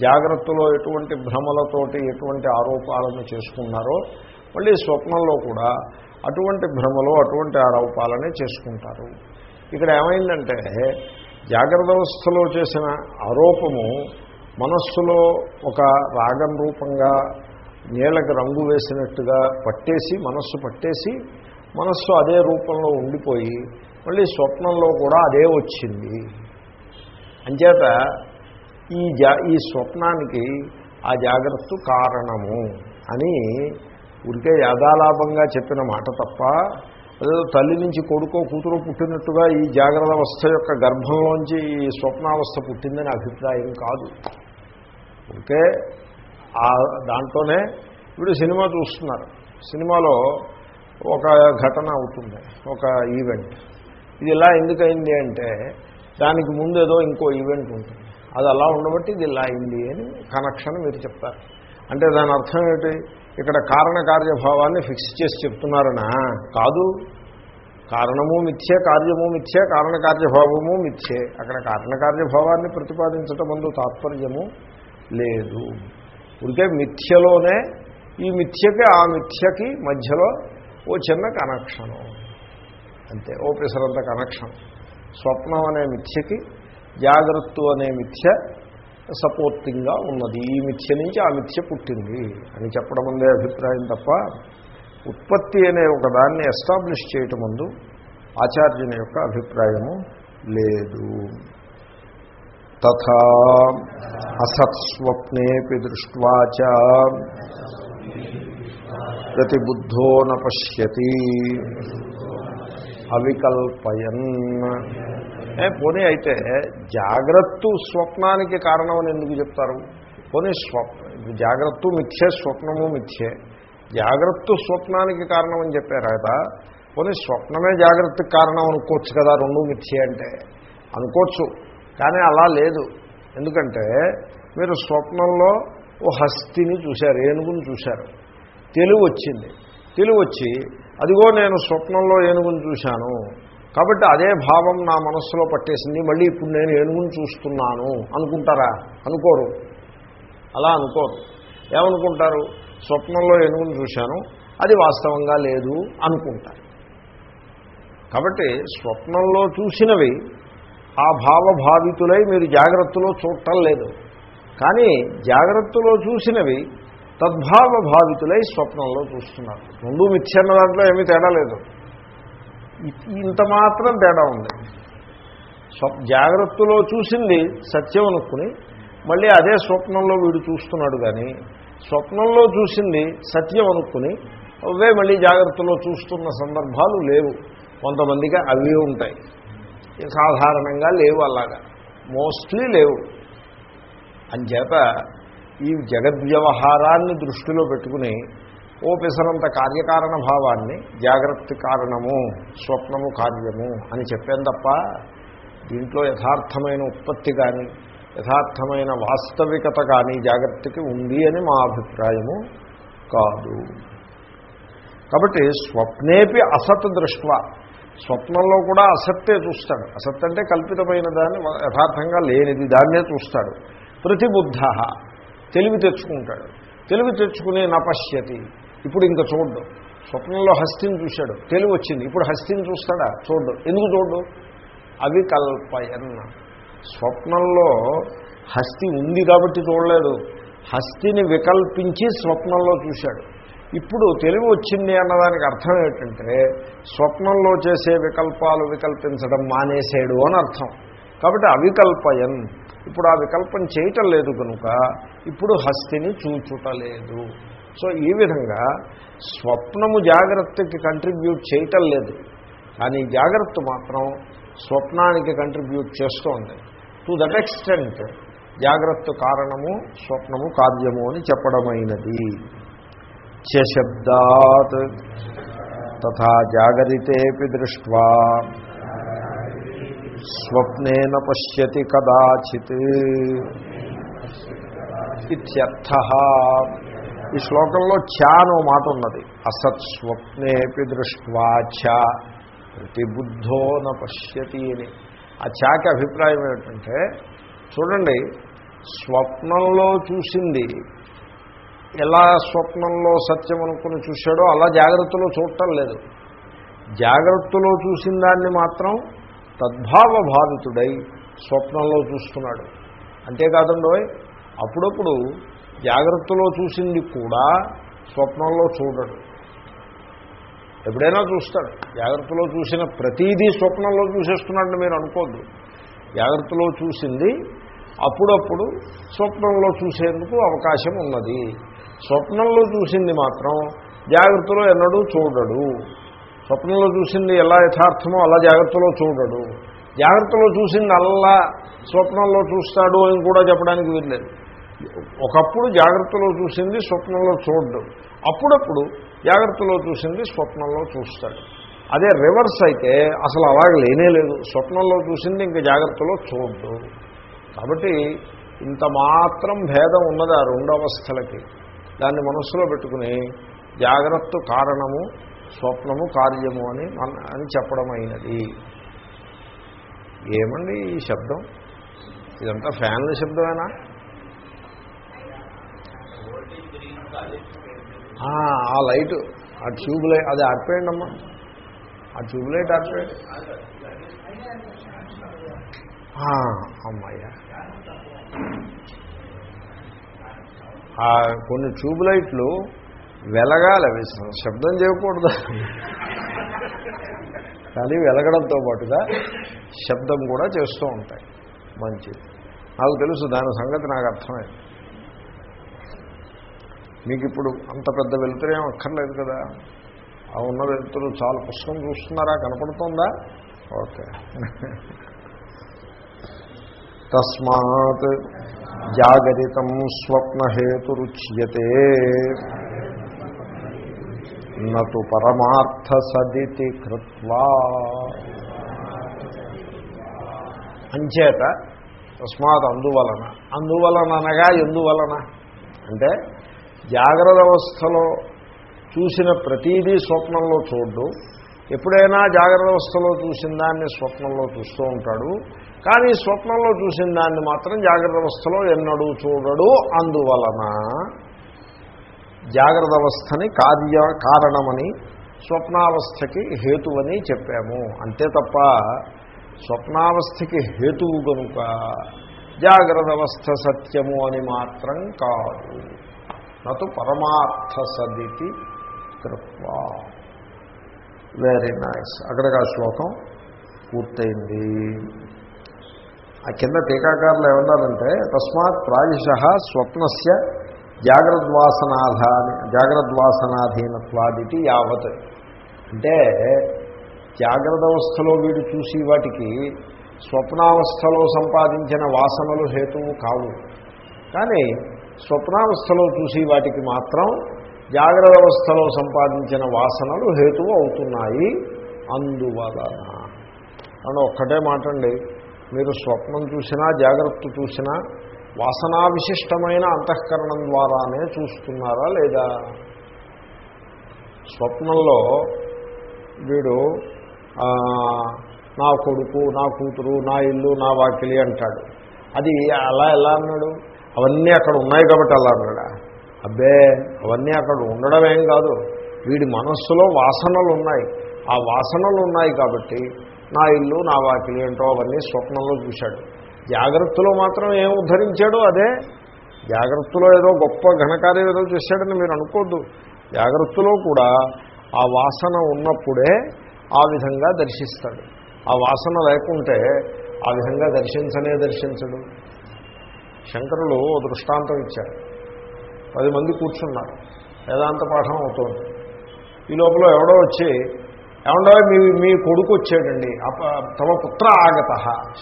జాగ్రత్తలో ఎటువంటి భ్రమలతోటి ఎటువంటి ఆరోపాలను చేసుకున్నారో మళ్ళీ స్వప్నంలో కూడా అటువంటి భ్రమలో అటువంటి ఆరోపాలనే చేసుకుంటారు. ఇక్కడ ఏమైందంటే జాగ్రత్త అవస్థలో చేసిన ఆరోపము మనస్సులో ఒక రాగం రూపంగా నీళ్ళకి రంగు వేసినట్టుగా పట్టేసి మనస్సు పట్టేసి మనస్సు అదే రూపంలో ఉండిపోయి మళ్ళీ స్వప్నంలో కూడా అదే వచ్చింది. అంచేత ఈ జా ఈ స్వప్నానికి ఆ జాగ్రత్త కారణము అని ఉరికే యాదాలాభంగా చెప్పిన మాట తప్ప అదేదో తల్లి నుంచి కొడుకో కూతురు పుట్టినట్టుగా ఈ జాగ్రత్త అవస్థ యొక్క గర్భంలోంచి ఈ స్వప్నావస్థ పుట్టిందని అభిప్రాయం కాదు. ఓకే ఆ దాంట్లోనే ఇప్పుడు సినిమా చూస్తున్నారు. సినిమాలో ఒక ఘటన అవుతుంది ఒక ఈవెంట్. ఇది ఇలా ఎందుకైంది అంటే దానికి ముందు ఏదో ఇంకో ఈవెంట్ ఉంటుంది. అది అలా ఉండబట్టి ఇది ఇలా అయింది అని కనెక్షన్ మీరు చెప్తారు. అంటే దాని అర్థం ఏంటి ఇక్కడ కారణకార్యభావాన్ని ఫిక్స్ చేసి చెప్తున్నారనా? కాదు. కారణము మిథ్యే కార్యము మిథ్యే కారణకార్యభావము మిథ్యే. అక్కడ కారణకార్యభావాన్ని ప్రతిపాదించటం ముందు తాత్పర్యము లేదు. ఉడికే మిథ్యలోనే ఈ మిథ్యకి ఆ మిథ్యకి మధ్యలో ఓ చిన్న కనెక్షను అంతే. ఓ పిసరంత కనెక్షన్ స్వప్నం అనే మిథ్యకి జాగ్రత్త అనే మిథ్య సపోర్టింగ్గా ఉన్నది. ఈ మిథ్య నుంచి ఆ మిథ్య పుట్టింది అని చెప్పడం అందే అభిప్రాయం తప్ప ఉత్పత్తి అనే ఒక దాన్ని ఎస్టాబ్లిష్ చేయటం ముందు ఆచార్యుని యొక్క అభిప్రాయము లేదు. తథా అసత్స్వప్నేపి దృష్ట్వాచ ప్రతిబుద్ధో న పశ్యతి. అవికల్పయన్. ఏ పోనీ అయితే జాగ్రత్త స్వప్నానికి కారణం అని ఎందుకు చెప్తారు? పోనీ స్వప్న జాగ్రత్త మిథ్యే స్వప్నము మిథ్యే. జాగ్రత్త స్వప్నానికి కారణం అని చెప్పారు కదా. పోనీ స్వప్నమే జాగ్రత్తకి కారణం అనుకోవచ్చు కదా రెండు మిథ్యే అంటే. అనుకోవచ్చు కానీ అలా లేదు. ఎందుకంటే మీరు స్వప్నంలో ఓ హస్తిని చూశారు ఏనుగుని చూశారు. తెలివి వచ్చింది. తెలివి వచ్చి అదిగో నేను స్వప్నంలో ఏనుగుని చూశాను. కాబట్టి అదే భావం నా మనస్సులో పట్టేసింది. మళ్ళీ ఇప్పుడు నేను ఏనుగుని చూస్తున్నాను. అనుకుంటారా? అనుకోరు. అలా అనుకోరు. ఏమనుకుంటారు? స్వప్నంలో ఏనుగుని చూశాను. అది వాస్తవంగా లేదు అనుకుంటారు. కాబట్టి స్వప్నంలో చూసినవి ఆ భావభావితులై మీరు జాగ్రత్తలో చూడటం లేదు. కానీ జాగ్రత్తలో చూసినవి తద్భావ భావితులై స్వప్నంలో చూస్తున్నారు. ముందు మిథ్యన్న దాంట్లో ఏమీ తేడా లేదు. ఇంత మాత్రం తేడా ఉంది. స్వప్ జాగ్రత్తలో చూసింది సత్యం అనుకుని మళ్ళీ అదే స్వప్నంలో వీడు చూస్తున్నాడు కానీ స్వప్నంలో చూసింది సత్యం అనుకుని అవే మళ్ళీ జాగ్రత్తలో చూస్తున్న సందర్భాలు లేవు. కొంతమందికి అవి ఉంటాయి. సాధారణంగా లేవు అలాగా. మోస్ట్లీ లేవు. అంచేత ఈ జగద్వ్యవహారాన్ని దృష్టిలో పెట్టుకుని ఓ పిసరంత కార్యకారణ భావాన్ని జాగ్రత్త కారణము స్వప్నము కార్యము అని చెప్పాను తప్ప దీంట్లో యథార్థమైన ఉత్పత్తి కానీ యథార్థమైన వాస్తవికత కానీ జాగ్రత్తకి ఉంది అని మా అభిప్రాయము కాదు. కాబట్టి స్వప్నేపి అసత్ దృష్ట్వ. స్వప్నంలో కూడా అసత్తే చూస్తాడు. అసత్ అంటే కల్పితమైన దాన్ని యథార్థంగా లేనిది దాన్నే చూస్తాడు. ప్రతిబుద్ధ. తెలివి తెచ్చుకుంటాడు. తెలివి తెచ్చుకునే నపశ్యతి. ఇప్పుడు ఇంకా చూడ్డు. స్వప్నంలో హస్తిని చూశాడు. తెలివి వచ్చింది. ఇప్పుడు హస్తిని చూస్తాడా? చూడ్డు. ఎందుకు చూడ్డు? అవికల్పయన్న. స్వప్నంలో హస్తి ఉంది కాబట్టి చూడలేదు. హస్తిని వికల్పించి స్వప్నంలో చూశాడు. ఇప్పుడు తెలివి వచ్చింది అన్నదానికి అర్థం ఏంటంటే స్వప్నంలో చేసే వికల్పాలు వికల్పించడం మానేసాడు అని అర్థం. కాబట్టి అవికల్పయన్. ఇప్పుడు ఆ వికల్పం చేయటం లేదు కనుక ఇప్పుడు హస్తిని చూచుటలేదు. సో ఈ విధంగా స్వప్నము జాగ్రత్తకి కంట్రిబ్యూట్ చేయటం లేదు. కానీ జాగ్రత్త మాత్రం స్వప్నానికి కంట్రిబ్యూట్ చేస్తోంది. టు దట్ ఎక్స్టెంట్ జాగ్రత్త కారణము స్వప్నము కార్యము అని చెప్పడమైనది. చశబ్దాత్ తథా జాగరితేపి దృష్ట్వా స్వప్నేన పశ్యతి కదాచిత్ ఇత్యర్థ. ఈ శ్లోకంలో ఛా అనో మాట ఉన్నది. అసత్ స్వప్నేపి దృష్ట్వా ఛ. ప్రతిబుద్ధో న పశ్యతి అని. ఆ ఛాకి అభిప్రాయం ఏమిటంటే చూడండి స్వప్నంలో చూసింది ఎలా స్వప్నంలో సత్యం అనుకుని చూశాడో అలా జాగ్రత్తలో చూడటం లేదు. జాగ్రత్తలో చూసిన దాన్ని మాత్రం తద్భావభావితుడై స్వప్నంలో చూస్తున్నాడు. అంతేకాదండోయ్ అప్పుడప్పుడు జాగ్రత్తలో చూసింది కూడా స్వప్నంలో చూడడు. ఎప్పుడైనా చూస్తాడు. జాగ్రత్తలో చూసిన ప్రతీదీ స్వప్నంలో చూసేస్తున్నాడని మీరు అనుకోద్దు. జాగ్రత్తలో చూసింది అప్పుడప్పుడు స్వప్నంలో చూసేందుకు అవకాశం ఉన్నది. స్వప్నంలో చూసింది మాత్రం జాగ్రత్తలో ఎన్నడూ చూడడు. స్వప్నంలో చూసింది ఎలా యథార్థమో అలా జాగ్రత్తలో చూడడు. జాగ్రత్తలో చూసింది అల్లా స్వప్నంలో చూస్తాడు అని కూడా చెప్పడానికి వీల్లేదు. ఒకప్పుడు జాగ్రత్తలో చూసింది స్వప్నంలో చూడడు. అప్పుడప్పుడు జాగ్రత్తలో చూసింది స్వప్నంలో చూస్తాడు. అదే రివర్స్ అయితే అసలు అలాగే లేనే లేదు. స్వప్నంలో చూసింది ఇంకా జాగ్రత్తలో చూడడు. కాబట్టి ఇంత మాత్రం భేదం ఉన్నది ఆ రెండు అవస్థలకి. దాన్ని మనస్సులో పెట్టుకుని జాగ్రత్త కారణము స్వప్నము కార్యము అని అని చెప్పడం అయినది ఏమండి ఈ శబ్దం? ఇదంతా ఫ్యాన్ల శబ్దమేనా? ఆ లైట్ ఆ ట్యూబ్ లైట్ అది ఆర్పేయండి అమ్మా ఆ ట్యూబ్ లైట్ ఆర్పేయండి అమ్మాయ్యా. కొన్ని ట్యూబ్ లైట్లు వెలగాలి. అవి శబ్దం చేయకూడదు. కానీ వెలగడంతో పాటుగా శబ్దం కూడా చేస్తూ ఉంటాయి. మంచిది నాకు తెలుసు దాని సంగతి నాకు అర్థమైంది. మీకు ఇప్పుడు అంత పెద్ద వెలుతురేం అక్కర్లేదు కదా? ఆ ఉన్న వెలుతురు చాలా పుష్పం చూస్తున్నారా? కనపడుతుందా? ఓకే. తస్మాత్ జాగరితం స్వప్నహేతురుచ్యతే. నటు పరమార్థ సదితి కృత్వా. అంచేత తస్మాత్ అందువలన. అందువలన అనగా ఎందువలన? అంటే జాగ్రత్త అవస్థలో చూసిన ప్రతీదీ స్వప్నంలో చూడ్డు. ఎప్పుడైనా జాగ్రత్త అవస్థలో చూసిన దాన్ని స్వప్నంలో చూస్తూ ఉంటాడు. కానీ స్వప్నంలో చూసిన దాన్ని మాత్రం జాగ్రత్త అవస్థలో ఎన్నడూ చూడడు. అందువలన జాగ్రత్త అవస్థని కార్య కారణమని స్వప్నావస్థకి హేతువని చెప్పాము. అంతే తప్ప స్వప్నావస్థకి హేతువు కనుక జాగ్రత్త అవస్థ సత్యము అని మాత్రం కాదు. నటు పరమార్థ సదితి కృత్వా. వెరీ నైస్ అక్కడికి ఆ శ్లోకం పూర్తయింది. ఆ కింద టీకాకారులు ఏమన్నారంటే తస్మాత్ ప్రాయశ స్వప్నస్య జాగ్రద్వాసనాధాని జాగ్రద్వాసనాధీనత్వాదిటి యావత్. అంటే జాగ్రత్త అవస్థలో వీడు చూసి వాటికి స్వప్నావస్థలో సంపాదించిన వాసనలు హేతువు కావు. కానీ స్వప్నావస్థలో చూసి వాటికి మాత్రం జాగ్రత్త అవస్థలో సంపాదించిన వాసనలు హేతువు అవుతున్నాయి. అందువలన అని ఒక్కటే మాటండి. మీరు స్వప్నం చూసినా జాగ్రత్త చూసినా వాసనా విశిష్టమైన అంతఃకరణం ద్వారానే చూస్తున్నారా లేదా? స్వప్నంలో వీడు నా కొడుకు నా కూతురు నా ఇల్లు నా వాకిలి అంటాడు. అది అలా ఎలా అన్నాడు? అవన్నీ అక్కడ ఉన్నాయి కాబట్టి అలా అన్నాడా? అబ్బే అవన్నీ అక్కడ ఉండడం ఏం కాదు. వీడి మనస్సులో వాసనలు ఉన్నాయి. ఆ వాసనలు ఉన్నాయి కాబట్టి నా ఇల్లు నా వాకిలి అంటూ అవన్నీ స్వప్నంలో చూశాడు. జాగ్రత్తలో మాత్రం ఏం ఉద్ధరించాడో అదే. జాగ్రత్తలో ఏదో గొప్ప ఘనకార్యం ఏదో చేశాడని మీరు అనుకోద్దు. జాగ్రత్తలో కూడా ఆ వాసన ఉన్నప్పుడే ఆ విధంగా దర్శిస్తాడు. ఆ వాసన లేకుంటే ఆ విధంగా దర్శించనే దర్శించడు. శంకరులు దృష్టాంతం ఇచ్చారు. పది మంది కూర్చున్నారు. వేదాంత పాఠం అవుతోంది. ఈ లోపల ఎవడో వచ్చి ఏమండో మీ మీ కొడుకు వచ్చాడండి. అప తమ పుత్ర ఆగత.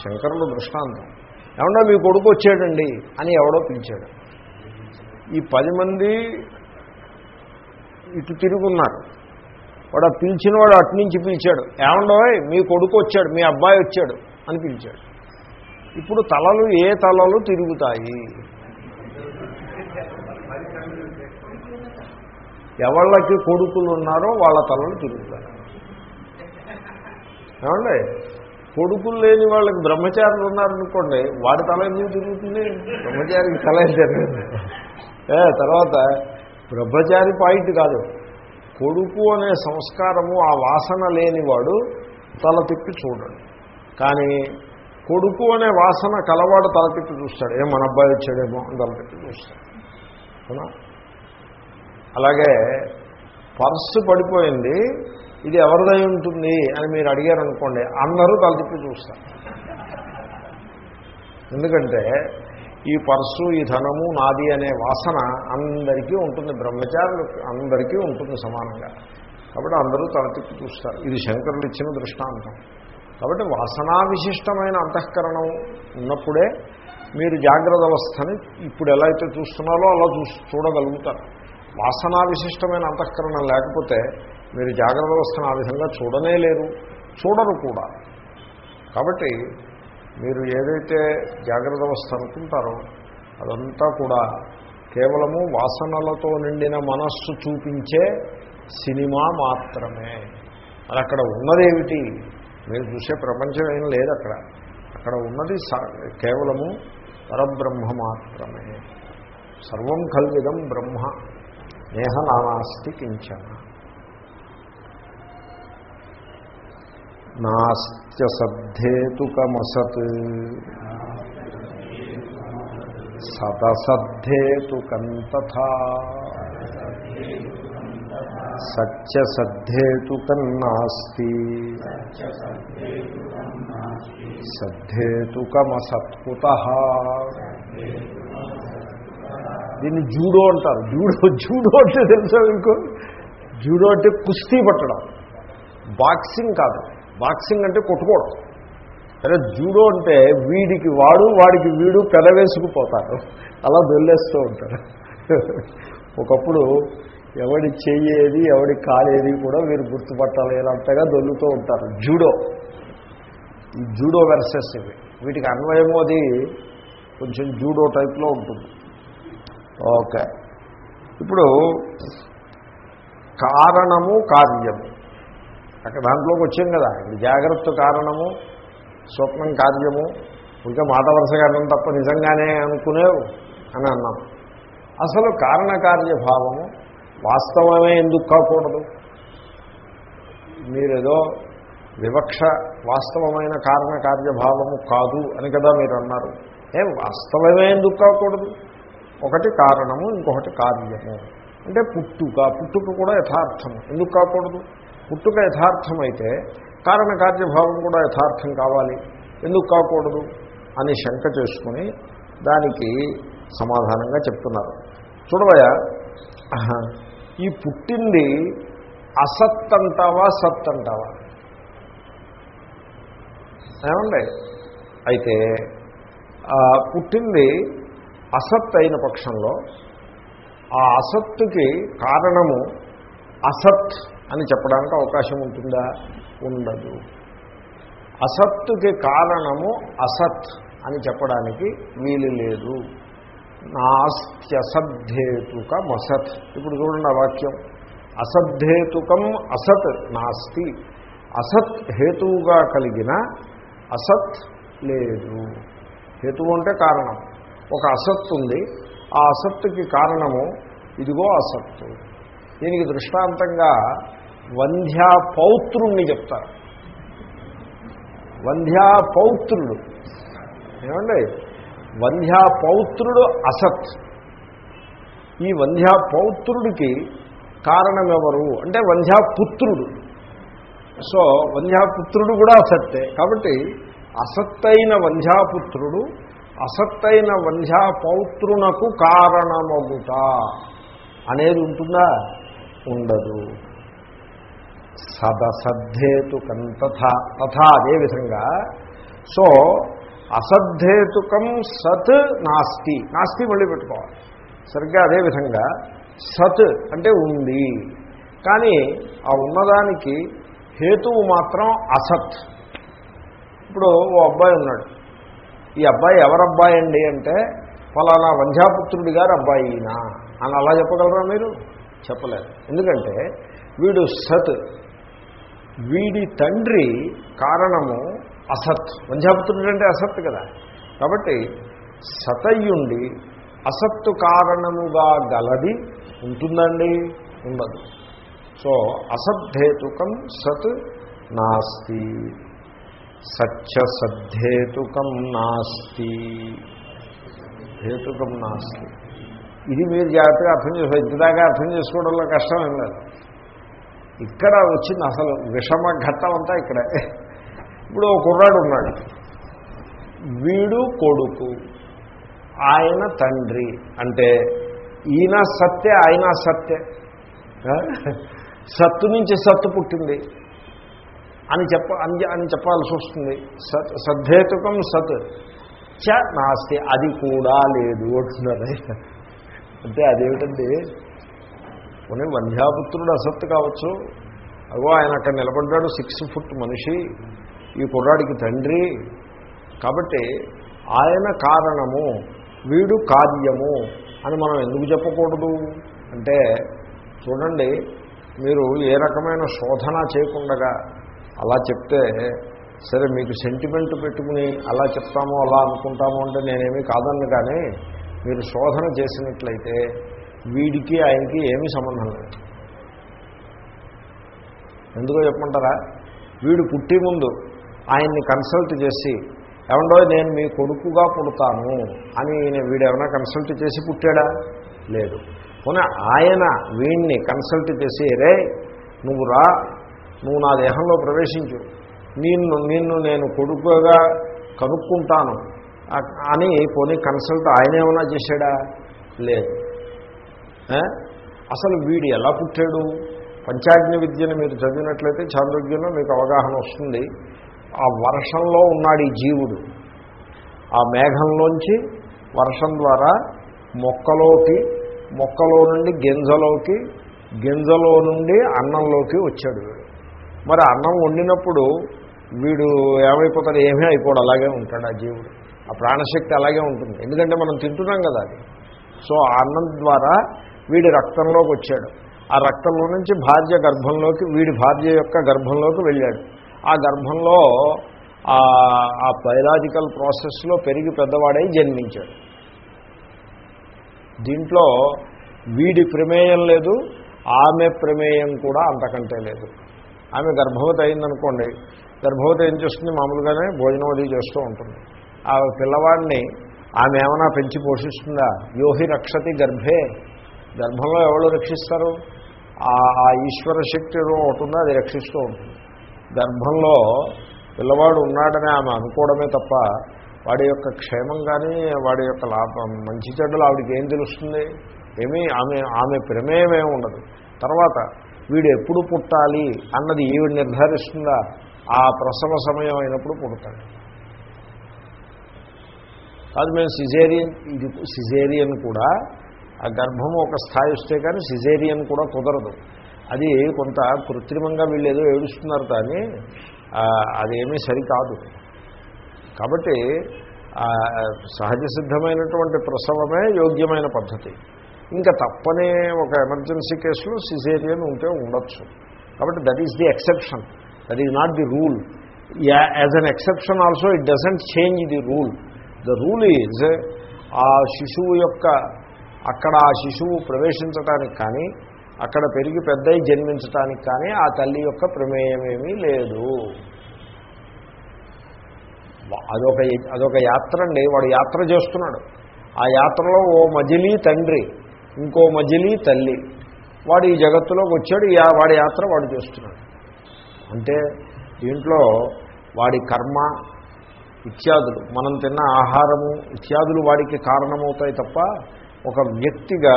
శంకరుల దృష్టాంతం. ఏమండో మీ కొడుకు వచ్చాడండి అని ఎవడో పిలిచాడు. ఈ పది మంది ఇటు తిరుగున్నారు వాడు పిలిచిన వాడు అటు నుంచి పిలిచాడు. ఏమండో మీ కొడుకు వచ్చాడు మీ అబ్బాయి వచ్చాడు అని పిలిచాడు. ఇప్పుడు తలలు ఏ తలలు తిరుగుతాయి? ఎవళ్ళకి కొడుకులు ఉన్నారో వాళ్ళ తలలు తిరుగుతాయి. ఏమండి? కొడుకులు లేని వాళ్ళకి బ్రహ్మచారులు ఉన్నారనుకోండి వాడి తల ఎందుకు తిరుగుతుంది? బ్రహ్మచారికి తల ఏ తర్వాత బ్రహ్మచారి పాయింట్ కాదు. కొడుకు అనే సంస్కారము ఆ వాసన లేనివాడు తల తిప్పి చూడండి. కానీ కొడుకు అనే వాసన కలవాడు తల తిప్పి చూస్తాడు. ఏ మన అబ్బాయి వచ్చాడేమో అని తల తిప్పి చూస్తాడు. అలాగే పర్సు పడిపోయింది ఇది ఎవరిదై ఉంటుంది అని మీరు అడిగారు అనుకోండి అందరూ తల తిప్పి చూస్తారు. ఎందుకంటే ఈ పర్సు ఈ ధనము నాది అనే వాసన అందరికీ ఉంటుంది బ్రహ్మచారులు అందరికీ ఉంటుంది సమానంగా. కాబట్టి అందరూ తల తిప్పి చూస్తారు. ఇది శంకరులు ఇచ్చిన దృష్టాంతం. కాబట్టి వాసనా విశిష్టమైన అంతఃకరణం ఉన్నప్పుడే మీరు జాగ్రత్త అవస్థని ఇప్పుడు ఎలా అయితే చూస్తున్నారో అలా చూ చూడగలుగుతారు. వాసనా విశిష్టమైన అంతఃకరణం లేకపోతే మీరు జాగ్రత్త అవస్థను ఆ విధంగా చూడనే లేరు. చూడరు కూడా. కాబట్టి మీరు ఏదైతే జాగ్రత్త అవస్థ అనుకుంటారో అదంతా కూడా కేవలము వాసనలతో నిండిన మనస్సు చూపించే సినిమా మాత్రమే. అది అక్కడ ఉన్నదేమిటి? మీరు చూసే ప్రపంచం ఏం లేదు అక్కడ. అక్కడ ఉన్నది స- కేవలము పరబ్రహ్మ మాత్రమే. సర్వం కల్విదం బ్రహ్మ. నేహ నానాస్తి కించన. నాస్త్యసద్ధేతుకమసత్. సతసద్ధేతుకం తథా సత్యసద్ధేతుకన్నాస్తి. సద్ధేతుకమసత్కుత దీన్ని జూడో అంటారు. జూడో జూడో అంటే తెలుసా మీకు? జూడో అంటే కుస్తీ పట్టడం. బాక్సింగ్ కాదు. బాక్సింగ్ అంటే కొట్టుకోవడం. సరే జూడో అంటే వీడికి వాడు వాడికి వీడు పెదవేసుకుపోతారు. అలా దొల్లేస్తూ ఉంటారు. ఒకప్పుడు ఎవడి చెయ్యేది ఎవడి కాలేది కూడా వీరు గుర్తుపట్టలేనంతగా దొల్లుతూ ఉంటారు. జూడో. ఈ జూడో వెర్సెస్ ఇవి. వీటికి అన్వయము అది కొంచెం జూడో టైప్లో ఉంటుంది. ఓకే. ఇప్పుడు కారణము కార్యము. అక్కడ దాంట్లోకి వచ్చాం కదా. ఇది జాగ్రత్త కారణము స్వప్నం కార్యము ఇంకా మాట వరుస కారణం తప్ప నిజంగానే అనుకునేవు అని అన్నాం. అసలు కారణకార్యభావము వాస్తవమే ఎందుకు కాకూడదు? మీరేదో వివక్ష వాస్తవమైన కారణకార్యభావము కాదు అని కదా మీరు అన్నారు. ఏం వాస్తవమే ఎందుకు కాకూడదు? ఒకటి కారణము ఇంకొకటి కార్యము. అంటే పుట్టుక పుట్టుక కూడా యథార్థము. ఎందుకు కాకూడదు? పుట్టుక యథార్థమైతే కారణకార్యభావం కూడా యథార్థం కావాలి. ఎందుకు కాకూడదు? అని శంక చేసుకుని దానికి సమాధానంగా చెప్తున్నారు. చూడవయ్యా ఈ పుట్టింది అసత్ అంటావా సత్ అంటావా ఏమండి? అయితే ఆ పుట్టింది అసత్ అయిన పక్షంలో ఆ అసత్తుకి కారణము అసత్. అని చెప్పడానికి అవకాశం ఉంటుందా? ఉండదు. అసత్తుకి కారణము అసత్ అని చెప్పడానికి వీలు లేదు. నాస్త్యసద్ధేతుకం అసత్ ఇప్పుడు చూడండి ఆ వాక్యం. అసద్ధేతుకం అసత్ నాస్తి. అసత్ హేతువుగా కలిగిన అసత్ లేదు. హేతువు అంటే కారణం. ఒక అసత్ ఉంది. ఆ అసత్తుకి కారణము ఇదిగో అసత్తు. దీనికి దృష్టాంతంగా వంధ్యా పౌత్రుణ్ణి చెప్తారు. వంధ్యా పౌత్రుడు ఏమండి? వంధ్యా పౌత్రుడు అసత్. ఈ వంధ్యా పౌత్రుడికి కారణం ఎవరు అంటే వంధ్యాపుత్రుడు. సో వంధ్యాపుత్రుడు కూడా అసత్తే. కాబట్టి అసత్తైన వంధ్యాపుత్రుడు అసత్తైన వంధ్యాపౌత్రునకు కారణమగుట అనేది ఉంటుందా? ఉండదు. సదసద్ధేతుకం తథా తథా అదేవిధంగా సో అసద్ధేతుకం సత్ నాస్తి. నాస్తి మళ్ళీ పెట్టుకోవాలి. సరిగ్గా అదేవిధంగా సత్ అంటే ఉంది. కానీ ఆ ఉన్నదానికి హేతువు మాత్రం అసత్. ఇప్పుడు ఓ అబ్బాయి ఉన్నాడు. ఈ అబ్బాయి ఎవరబ్బాయి అండి అంటే ఫలానా వంధ్యాపుత్రుడి గారు అబ్బాయినా? అని అలా చెప్పగలరా మీరు? చెప్పలేదు. ఎందుకంటే వీడు సత్. వీడి తండ్రి కారణము అసత్. వంధ్యాపుత్రుడు అంటే అసత్ కదా. కాబట్టి సతయ్యుండి అసత్తు కారణముగా గలది ఉంటుందండి? ఉండదు. సో అసద్ధేతుకం సత్ నాస్తి. సత్య సద్ధేతుకం నాస్తి. హేతుకం నాస్తి. ఇది మీరు జాగ్రత్తగా అర్థం చేసుకో ఇంతదాకా అర్థం చేసుకోవడంలో కష్టం ఏం లేదు. ఇక్కడ వచ్చింది అసలు విషమ ఘట్టం అంతా ఇక్కడే. ఇప్పుడు ఒక కుర్రాడు ఉన్నాడు. వీడు కొడుకు ఆయన తండ్రి అంటే ఈయన సత్తే ఆయన సత్తే. సత్తు నుంచి సత్తు పుట్టింది అని చెప్ప అని అని చెప్పాల్సి వస్తుంది. సత్ సద్ధేతుకం సత్. చ నాస్తి అది కూడా లేదు అంటున్నారు. అంటే అదేమిటండి? పోనీ వంధ్యాపుత్రుడు అసత్తు కావచ్చు. అగో ఆయన అక్కడ నిలబడ్డాడు సిక్స్ ఫుట్ మనిషి ఈ కుర్రాడికి తండ్రి. కాబట్టి ఆయన కారణము వీడు కార్యము అని మనం ఎందుకు చెప్పకూడదు? అంటే చూడండి మీరు ఏ రకమైన శోధన చేయకుండా అలా చెప్తే సరే మీకు సెంటిమెంట్ పెట్టుకుని అలా చెప్తామో అలా అనుకుంటామో అంటే నేనేమీ కాదన్ను కానీ మీరు శోధన చేసినట్లయితే వీడికి ఆయనకి ఏమీ సంబంధం లేదు. ఎందుకో చెప్పమంటారా? వీడు పుట్టి ముందు ఆయన్ని కన్సల్ట్ చేసి ఏమండో నేను మీ కొడుకుగా పుడతాను అని వీడు ఏమైనా కన్సల్ట్ చేసి పుట్టాడా? లేదు. పోనీ ఆయన వీడిని కన్సల్ట్ చేసి రే నువ్వు రా నువ్వు నా దేహంలో ప్రవేశించు. నిన్ను నిన్ను నేను కొడుకుగా కనుక్కుంటాను అని పోనీ కన్సల్ట్ ఆయన ఏమైనా చేశాడా? లేదు. అసలు వీడు ఎలా పుట్టాడు? పంచాగ్ని విద్యను మీరు చదివినట్లయితే చాంద్రోగ్యంలో మీకు అవగాహన వస్తుంది. ఆ వర్షంలో ఉన్నాడు ఈ జీవుడు. ఆ మేఘంలోంచి వర్షం ద్వారా మొక్కలోకి మొక్కలో నుండి గింజలోకి గింజలో నుండి అన్నంలోకి వచ్చాడు వీడు. మరి అన్నం వండినప్పుడు వీడు ఏమైపోతాడు? ఏమీ అయిపోడు అలాగే ఉంటాడు ఆ జీవుడు. ఆ ప్రాణశక్తి అలాగే ఉంటుంది. ఎందుకంటే మనం తింటున్నాం కదా అది. సో ఆ అన్నం ద్వారా వీడి రక్తంలోకి వచ్చాడు. ఆ రక్తంలో నుంచి భార్య గర్భంలోకి వీడి భార్య యొక్క గర్భంలోకి వెళ్ళాడు. ఆ గర్భంలో ఆ- బయలాజికల్ ప్రాసెస్లో పెరిగి పెద్దవాడై జన్మించాడు. దీంట్లో వీడి ప్రమేయం లేదు ఆమె ప్రమేయం కూడా అంతకంటే లేదు. ఆమె గర్భవతి అయిందనుకోండి గర్భవతి ఏం చేస్తుంది? మామూలుగానే భోజనం అది చేస్తూ ఉంటుంది. ఆ పిల్లవాడిని ఆమె ఏమైనా పెంచి పోషిస్తుందా? యోహి రక్షతి గర్భే గర్భంలో ఎవరు రక్షిస్తారు? ఆ ఈశ్వర శక్తి ఏదో అది రక్షిస్తూ ఉంటుంది. గర్భంలో పిల్లవాడు ఉన్నాడని ఆమె అనుకోవడమే తప్ప వాడి యొక్క క్షేమం కానీ వాడి యొక్క లాభం మంచి చెడ్డలు ఆవిడకి ఏం తెలుస్తుంది? ఏమీ ఆమె ఆమె ప్రమేయం ఏమి ఉండదు. తర్వాత వీడు ఎప్పుడు పుట్టాలి అన్నది ఈవిడ నిర్ధారిస్తుందా? ఆ ప్రసవ సమయం అయినప్పుడు పుడతాడు. కాదు మేము సిజేరియన్ ఇది సిజేరియన్ కూడా ఆ గర్భము ఒక స్థాయి వస్తే కానీ సిజేరియన్ కూడా కుదరదు. అది కొంత కృత్రిమంగా వీళ్ళు ఏదో ఏడుస్తున్నారు కానీ అదేమీ సరికాదు. కాబట్టి సహజ సిద్ధమైనటువంటి ప్రసవమే యోగ్యమైన పద్ధతి. ఇంకా తప్పనే ఒక ఎమర్జెన్సీ కేసులో సిజేరియన్ ఉంటే ఉండొచ్చు. కాబట్టి that is the exception that is not the rule as an exception also it doesn't change the rule the rule is ఆ శిశువు యొక్క అక్కడ ఆ శిశువు ప్రవేశించటానికి కానీ అక్కడ పెరిగి పెద్దయి జన్మించటానికి కానీ ఆ తల్లి యొక్క ప్రమేయమేమీ లేదు. అదొక అదొక యాత్ర అండి. వాడు యాత్ర చేస్తున్నాడు. ఆ యాత్రలో ఓ మజిలీ తండ్రి ఇంకో మజిలీ తల్లి. వాడు ఈ జగత్తులోకి వచ్చాడు ఈ వాడి యాత్ర వాడు చేస్తున్నాడు. అంటే దీంట్లో వాడి కర్మ ఇత్యాదులు మనం తిన్న ఆహారము ఇత్యాదులు వాడికి కారణమవుతాయి తప్ప ఒక వ్యక్తిగా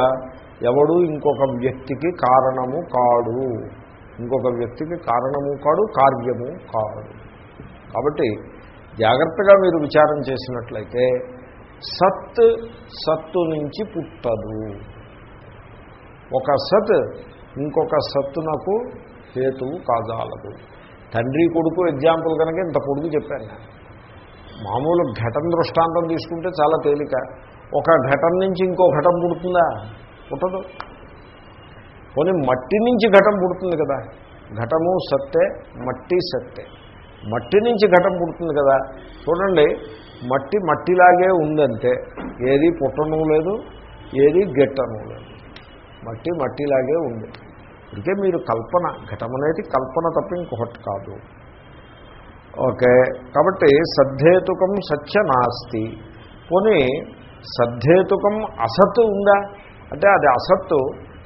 ఎవడు ఇంకొక వ్యక్తికి కారణము కాడు. ఇంకొక వ్యక్తికి కారణము కాడు కార్యము కాడు. కాబట్టి జాగ్రత్తగా మీరు విచారం చేసినట్లయితే సత్ సత్తు నుంచి పుట్టదు. ఒక సత్ ఇంకొక సత్తునకు హేతువు కాజాలదు. తండ్రి కొడుకు ఎగ్జాంపుల్ కనుక ఇంత పొడుగు చెప్పాను. మామూలు ఘటన దృష్టాంతం తీసుకుంటే చాలా తేలిక. ఒక ఘటన నుంచి ఇంకో ఘటం పుడుతుందా? పుట్టదు. పోనీ మట్టి నుంచి ఘటం పుడుతుంది కదా. ఘటము సత్తే మట్టి సత్తే. మట్టి నుంచి ఘటం పుడుతుంది కదా. చూడండి మట్టి మట్టిలాగే ఉందంటే ఏది పుట్టను లేదు ఏది గెట్టను లేదు. మట్టి మట్టిలాగే ఉంది. అందుకే మీరు కల్పన. ఘటం అనేది కల్పన తప్ప ఇంకొకటి కాదు. ఓకే. కాబట్టి సద్ధేతుకం సత్య నాస్తి. పోనీ సద్ధేతుకం అసత్తు ఉందా? అంటే అది అసత్తు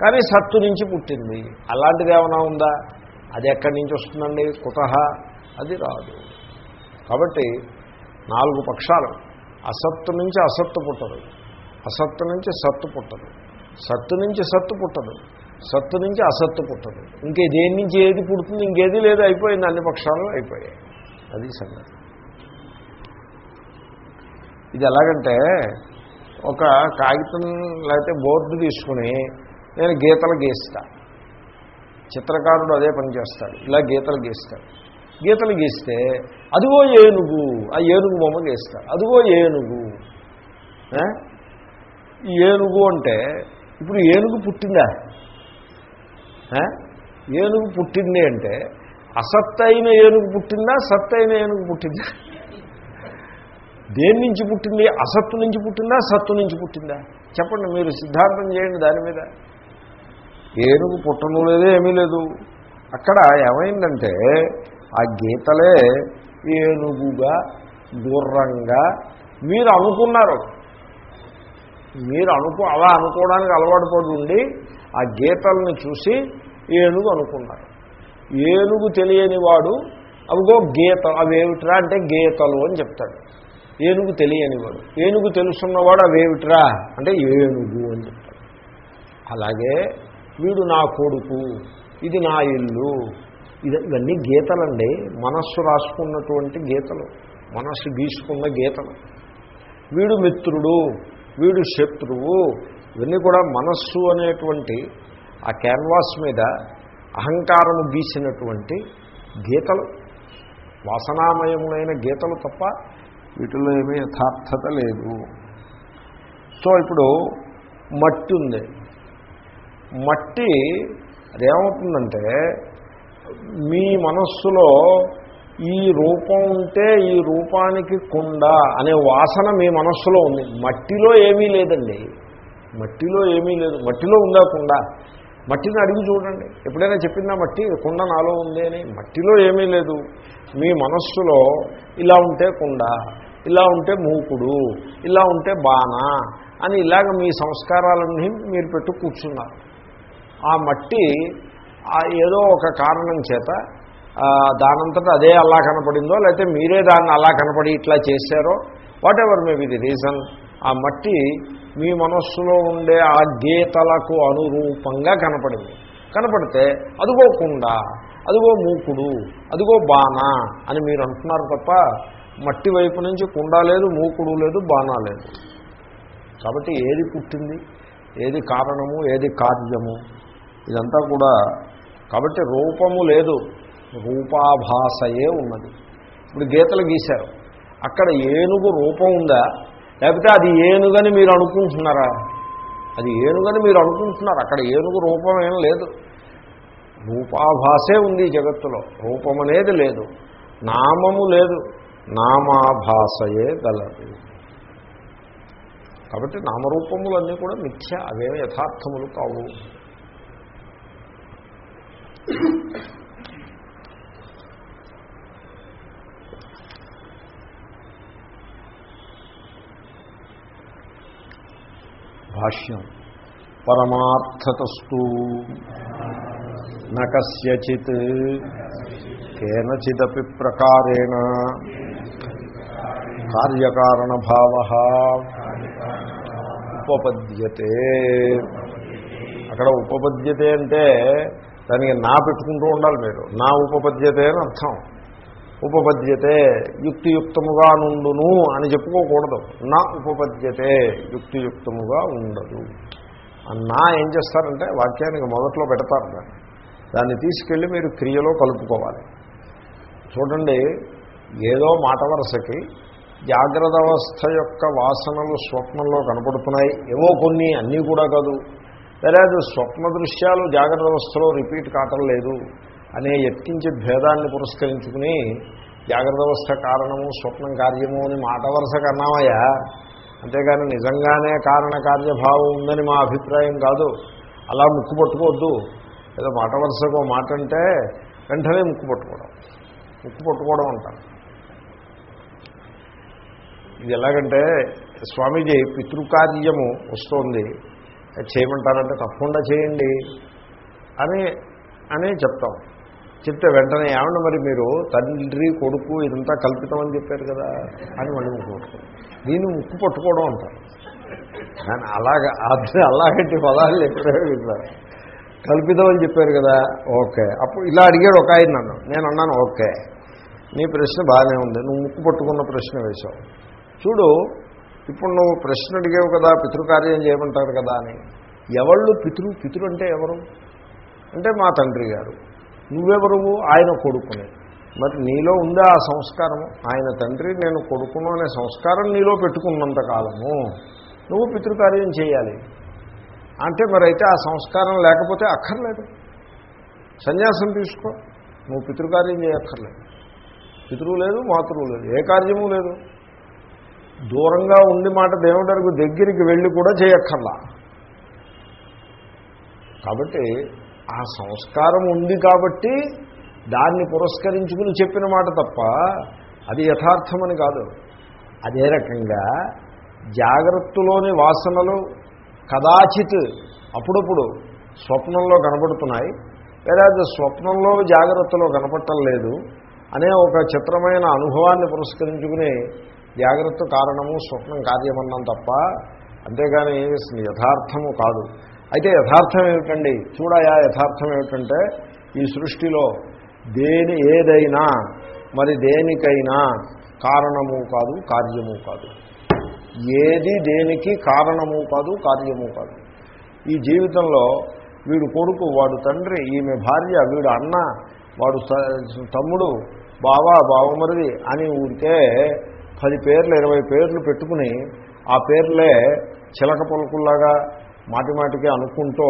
కానీ సత్తు నుంచి పుట్టింది. అలాంటిది ఏమైనా ఉందా? అది ఎక్కడి నుంచి వస్తుందండి? కుతహ. అది రాదు. కాబట్టి నాలుగు పక్షాలు. అసత్తు నుంచి అసత్తు పుట్టదు. అసత్తు నుంచి సత్తు పుట్టదు. సత్తు నుంచి సత్తు పుట్టదు. సత్తు నుంచి అసత్తు పుట్టదు. ఇంకే దేని నుంచి ఏది పుడుతుంది ఇంకేది లేదు అయిపోయింది. అన్ని పక్షాలు అయిపోయాయి. అది సంగతి. ఇది ఎలాగంటే ఒక కాగితం లేకపోతే బోర్డు తీసుకుని నేను గీతలు గీస్తా. చిత్రకారుడు అదే పని చేస్తాడు. ఇలా గీతలు గీస్తాడు. గీతలు గీస్తే అదిగో ఏనుగు ఆ ఏనుగు బొమ్మ గీస్తాడు. అదిగో ఏనుగు. ఏనుగు అంటే ఇప్పుడు ఏనుగు పుట్టిందా? ఏనుగు పుట్టింది అంటే అసత్తైన ఏనుగు పుట్టిందా సత్తైన ఏనుగు పుట్టిందా? దేని నుంచి పుట్టింది? అసత్తు నుంచి పుట్టిందా? సత్తు నుంచి పుట్టిందా? చెప్పండి మీరు సిద్ధార్థం చేయండి దాని మీద. ఏనుగు పుట్టను లేదే ఏమీ లేదు. అక్కడ ఏమైందంటే ఆ గీతలే ఏనుగుగా గుర్రంగా మీరు అనుకున్నారు. మీరు అనుకు అలా అనుకోవడానికి అలవాటు పడి ఉండి ఆ గీతల్ని చూసి ఏనుగు అనుకున్నారు. ఏనుగు తెలియని వాడు అవిగో గీత అవేమిట్రా అంటే గీతలు అని చెప్తాడు. ఏనుగు తెలియనివాడు. ఏనుగు తెలుసున్నవాడు అవేమిట్రా అంటే ఏనుగు అని చెప్తాడు అలాగే వీడు నా కొడుకు ఇది నా ఇల్లు. ఇది ఇవన్నీ గీతలండి. మనస్సు రాసుకున్నటువంటి గీతలు. మనస్సు గీసుకున్న గీతలు. వీడు మిత్రుడు వీడు శత్రువు. ఇవన్నీ కూడా మనస్సు అనేటువంటి ఆ క్యాన్వాస్ మీద అహంకారము గీసినటువంటి గీతలు. వాసనామయములైన గీతలు తప్ప వీటిలో ఏమీ యథార్థత లేదు. సో ఇప్పుడు మట్టి ఉంది. మట్టి అదేమవుతుందంటే మీ మనస్సులో ఈ రూపం ఉంటే ఈ రూపానికి కుండ అనే వాసన మీ మనస్సులో ఉంది. మట్టిలో ఏమీ లేదండి. మట్టిలో ఏమీ లేదు. మట్టిలో ఉందా కుండ? మట్టిని అడిగి చూడండి. ఎప్పుడైనా చెప్పిందా మట్టి కుండ నాలో ఉంది అని. మట్టిలో ఏమీ లేదు. మీ మనస్సులో ఇలా ఉంటే కుండ ఇలా ఉంటే మూకుడు ఇలా ఉంటే బాణ అని ఇలాగ మీ సంస్కారాలన్నీ మీరు పెట్టు కూర్చున్నారు. ఆ మట్టి ఏదో ఒక కారణం చేత దానంతట దానంతటా అదే అలా కనపడిందో లేకపోతే మీరే దాన్ని అలా కనపడి ఇట్లా చేశారో whatever may be the reason ఆ మట్టి మీ మనస్సులో ఉండే ఆ గీతలకు అనురూపంగా కనపడింది. కనపడితే అదిగో అదిగో మూకుడు అదిగో బాణ అని మీరు అంటున్నారు తప్ప మట్టి వైపు నుంచి కుండ లేదు మూకుడు లేదు బాణ లేదు. కాబట్టి ఏది పుట్టింది ఏది కారణము ఏది కార్యము ఇదంతా కూడా కాబట్టి రూపము లేదు రూపాభాసయే ఉన్నది. ఇప్పుడు గీతలు గీశారు. అక్కడ ఏనుగు రూపం ఉందా? లేకపోతే అది ఏనుగని మీరు అనుకుంటున్నారా? అది ఏనుగని మీరు అనుకుంటున్నారు. అక్కడ ఏనుగు రూపం ఏం లేదు. రూపాభాసే ఉంది జగత్తులో. రూపం అనేది లేదు. నామము లేదు. నామాభాసయే గలదు. కాబట్టి నామరూపములన్నీ కూడా మిథ్య. అవేమి యథార్థములు కావు. భాష్యం. పరమార్థతస్తు. నచిత్ కేనచిదపి ప్రకారేణ. కార్యకారణభావ. ఉపపద్యతే. అక్కడ ఉపపద్యతే అంటే దానికి నా పెట్టుకుంటూ ఉండాలి మీరు. నా ఉపపద్యతే అని అర్థం. ఉపపద్యతే యుక్తియుక్తముగా నుండును అని చెప్పుకోకూడదు. నా ఉపపద్యతే యుక్తియుక్తముగా ఉండదు. అన్నా నా ఏం చేస్తారంటే వాక్యానికి మొదట్లో పెడతారు దాన్ని. దాన్ని తీసుకెళ్ళి మీరు క్రియలో కలుపుకోవాలి. చూడండి ఏదో మాట వరసకి జాగ్రత్త అవస్థ యొక్క వాసనలు స్వప్నంలో కనపడుతున్నాయి. ఏవో కొన్ని అన్నీ కూడా కాదు. లేదా స్వప్న దృశ్యాలు జాగ్రత్త అవస్థలో రిపీట్ కావటం లేదు. అనే ఎత్తించే భేదాన్ని పురస్కరించుకుని జాగ్రత్త అవస్థ కారణము స్వప్నం కార్యము అని మాట వరుస కన్నామయ్యా అంతేగాని నిజంగానే కారణ కార్యభావం ఉందని మా అభిప్రాయం కాదు. అలా ముక్కు పట్టుకోవద్దు. ఏదో మాట వరుసకు మాట అంటే వెంటనే ముక్కు పట్టుకోవడం. ముక్కు పట్టుకోవడం అంటారు. ఇది ఎలాగంటే స్వామీజీ పితృకార్యము వస్తోంది. అది చేయమంటారంటే తప్పకుండా చేయండి అని అని చెప్తాం. చెప్తే వెంటనే ఏమన్నా మరి మీరు తండ్రి కొడుకు ఇదంతా కల్పితం అని చెప్పారు కదా అని మళ్ళీ ముక్కు పట్టుకోవడం దీన్ని ముక్కు పట్టుకోవడం అంటారు. కానీ అలాగ అది అలాగంటి పదాలు ప్రయోగిస్తారు కల్పితం అని చెప్పారు కదా ఓకే. అప్పుడు ఇలా అడిగాడు ఒక ఆయన నన్ను. నేను అన్నాను ఓకే. నీ ప్రశ్న బాగానే ఉంది. నువ్వు ముక్కు పట్టుకున్న ప్రశ్న వేశావు. చూడు ఇప్పుడు నువ్వు ప్రశ్న అడిగావు కదా పితృకార్యం చేయమంటారు కదా అని. ఎవళ్ళు పితృ పితృ అంటే ఎవరు? అంటే మా తండ్రి గారు. నువ్వెవరువు ఆయన కొడుకునే. మరి నీలో ఉందా ఆ సంస్కారము? ఆయన తండ్రి నేను కొడుకును అనే సంస్కారం నీలో పెట్టుకున్నంత కాలము. నువ్వు పితృకార్యం చేయాలి. అంటే మరి అయితే ఆ సంస్కారం లేకపోతే అక్కర్లేదు. సన్యాసం తీసుకో. నువ్వు పితృకార్యం చేయక్కర్లేదు. పితృవు లేదు మాతృవు లేదు. ఏ కార్యము లేదు. దూరంగా ఉండి మాట దేవుడరకు దగ్గరికి వెళ్ళి కూడా చేయక్కర్లా. కాబట్టి ఆ సంస్కారం ఉంది కాబట్టి దాన్ని పురస్కరించుకుని చెప్పిన మాట తప్ప అది యథార్థమని కాదు. అదే రకంగా జాగ్రత్తలోని వాసనలు కదాచిత్ అప్పుడప్పుడు స్వప్నంలో కనబడుతున్నాయి. లేదా స్వప్నంలో జాగ్రత్తలో కనపడటం లేదు అనే ఒక చిత్రమైన అనుభవాన్ని పురస్కరించుకుని జాగ్రత్త కారణము స్వప్నం కార్యమన్నాం తప్ప అంతేగాని యథార్థము కాదు. అయితే యథార్థం ఏమిటండి? చూడయా యథార్థం ఏమిటంటే ఈ సృష్టిలో దేని ఏదైనా మరి దేనికైనా కారణము కాదు కార్యము కాదు. ఏది దేనికి కారణము కాదు కార్యము కాదు. ఈ జీవితంలో వీడు కొడుకు వాడు తండ్రి ఈమె భార్య వీడు అన్న వాడు స- తమ్ముడు బావా బావమరిది అని ఊరికే పది పేర్లు ఇరవై పేర్లు పెట్టుకుని ఆ పేర్లే చిలక పొలకుల్లాగా మాటి మాటికి అనుకుంటూ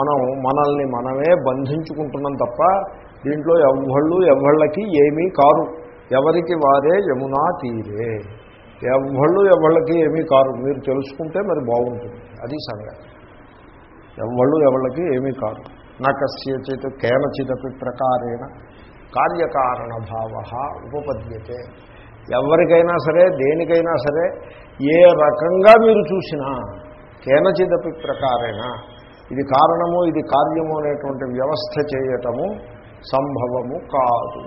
మనం మనల్ని మనమే బంధించుకుంటున్నాం తప్ప దీంట్లో ఎవ్వళ్ళు ఎవ్వళ్ళకి ఏమీ కారు. ఎవరికి వారే యమునా తీరే. ఎవ్వళ్ళు ఎవళ్ళకి ఏమీ కారు. మీరు తెలుసుకుంటే మరి బాగుంటుంది. అది సంగతి. ఎవ్వళ్ళు ఎవళ్ళకి ఏమీ కారు. నా కస్యచిత్ కేనచిదపి ప్రకారేణ కార్యకారణ భావ ఉపపద్యతే. ఎవరికైనా సరే దేనికైనా సరే ఏ రకంగా మీరు చూసినా కేనచిదపి ప్రకారేణ ఇది కారణము ఇది కార్యము అనేటువంటి వ్యవస్థ చేయటము సంభవము కాదు.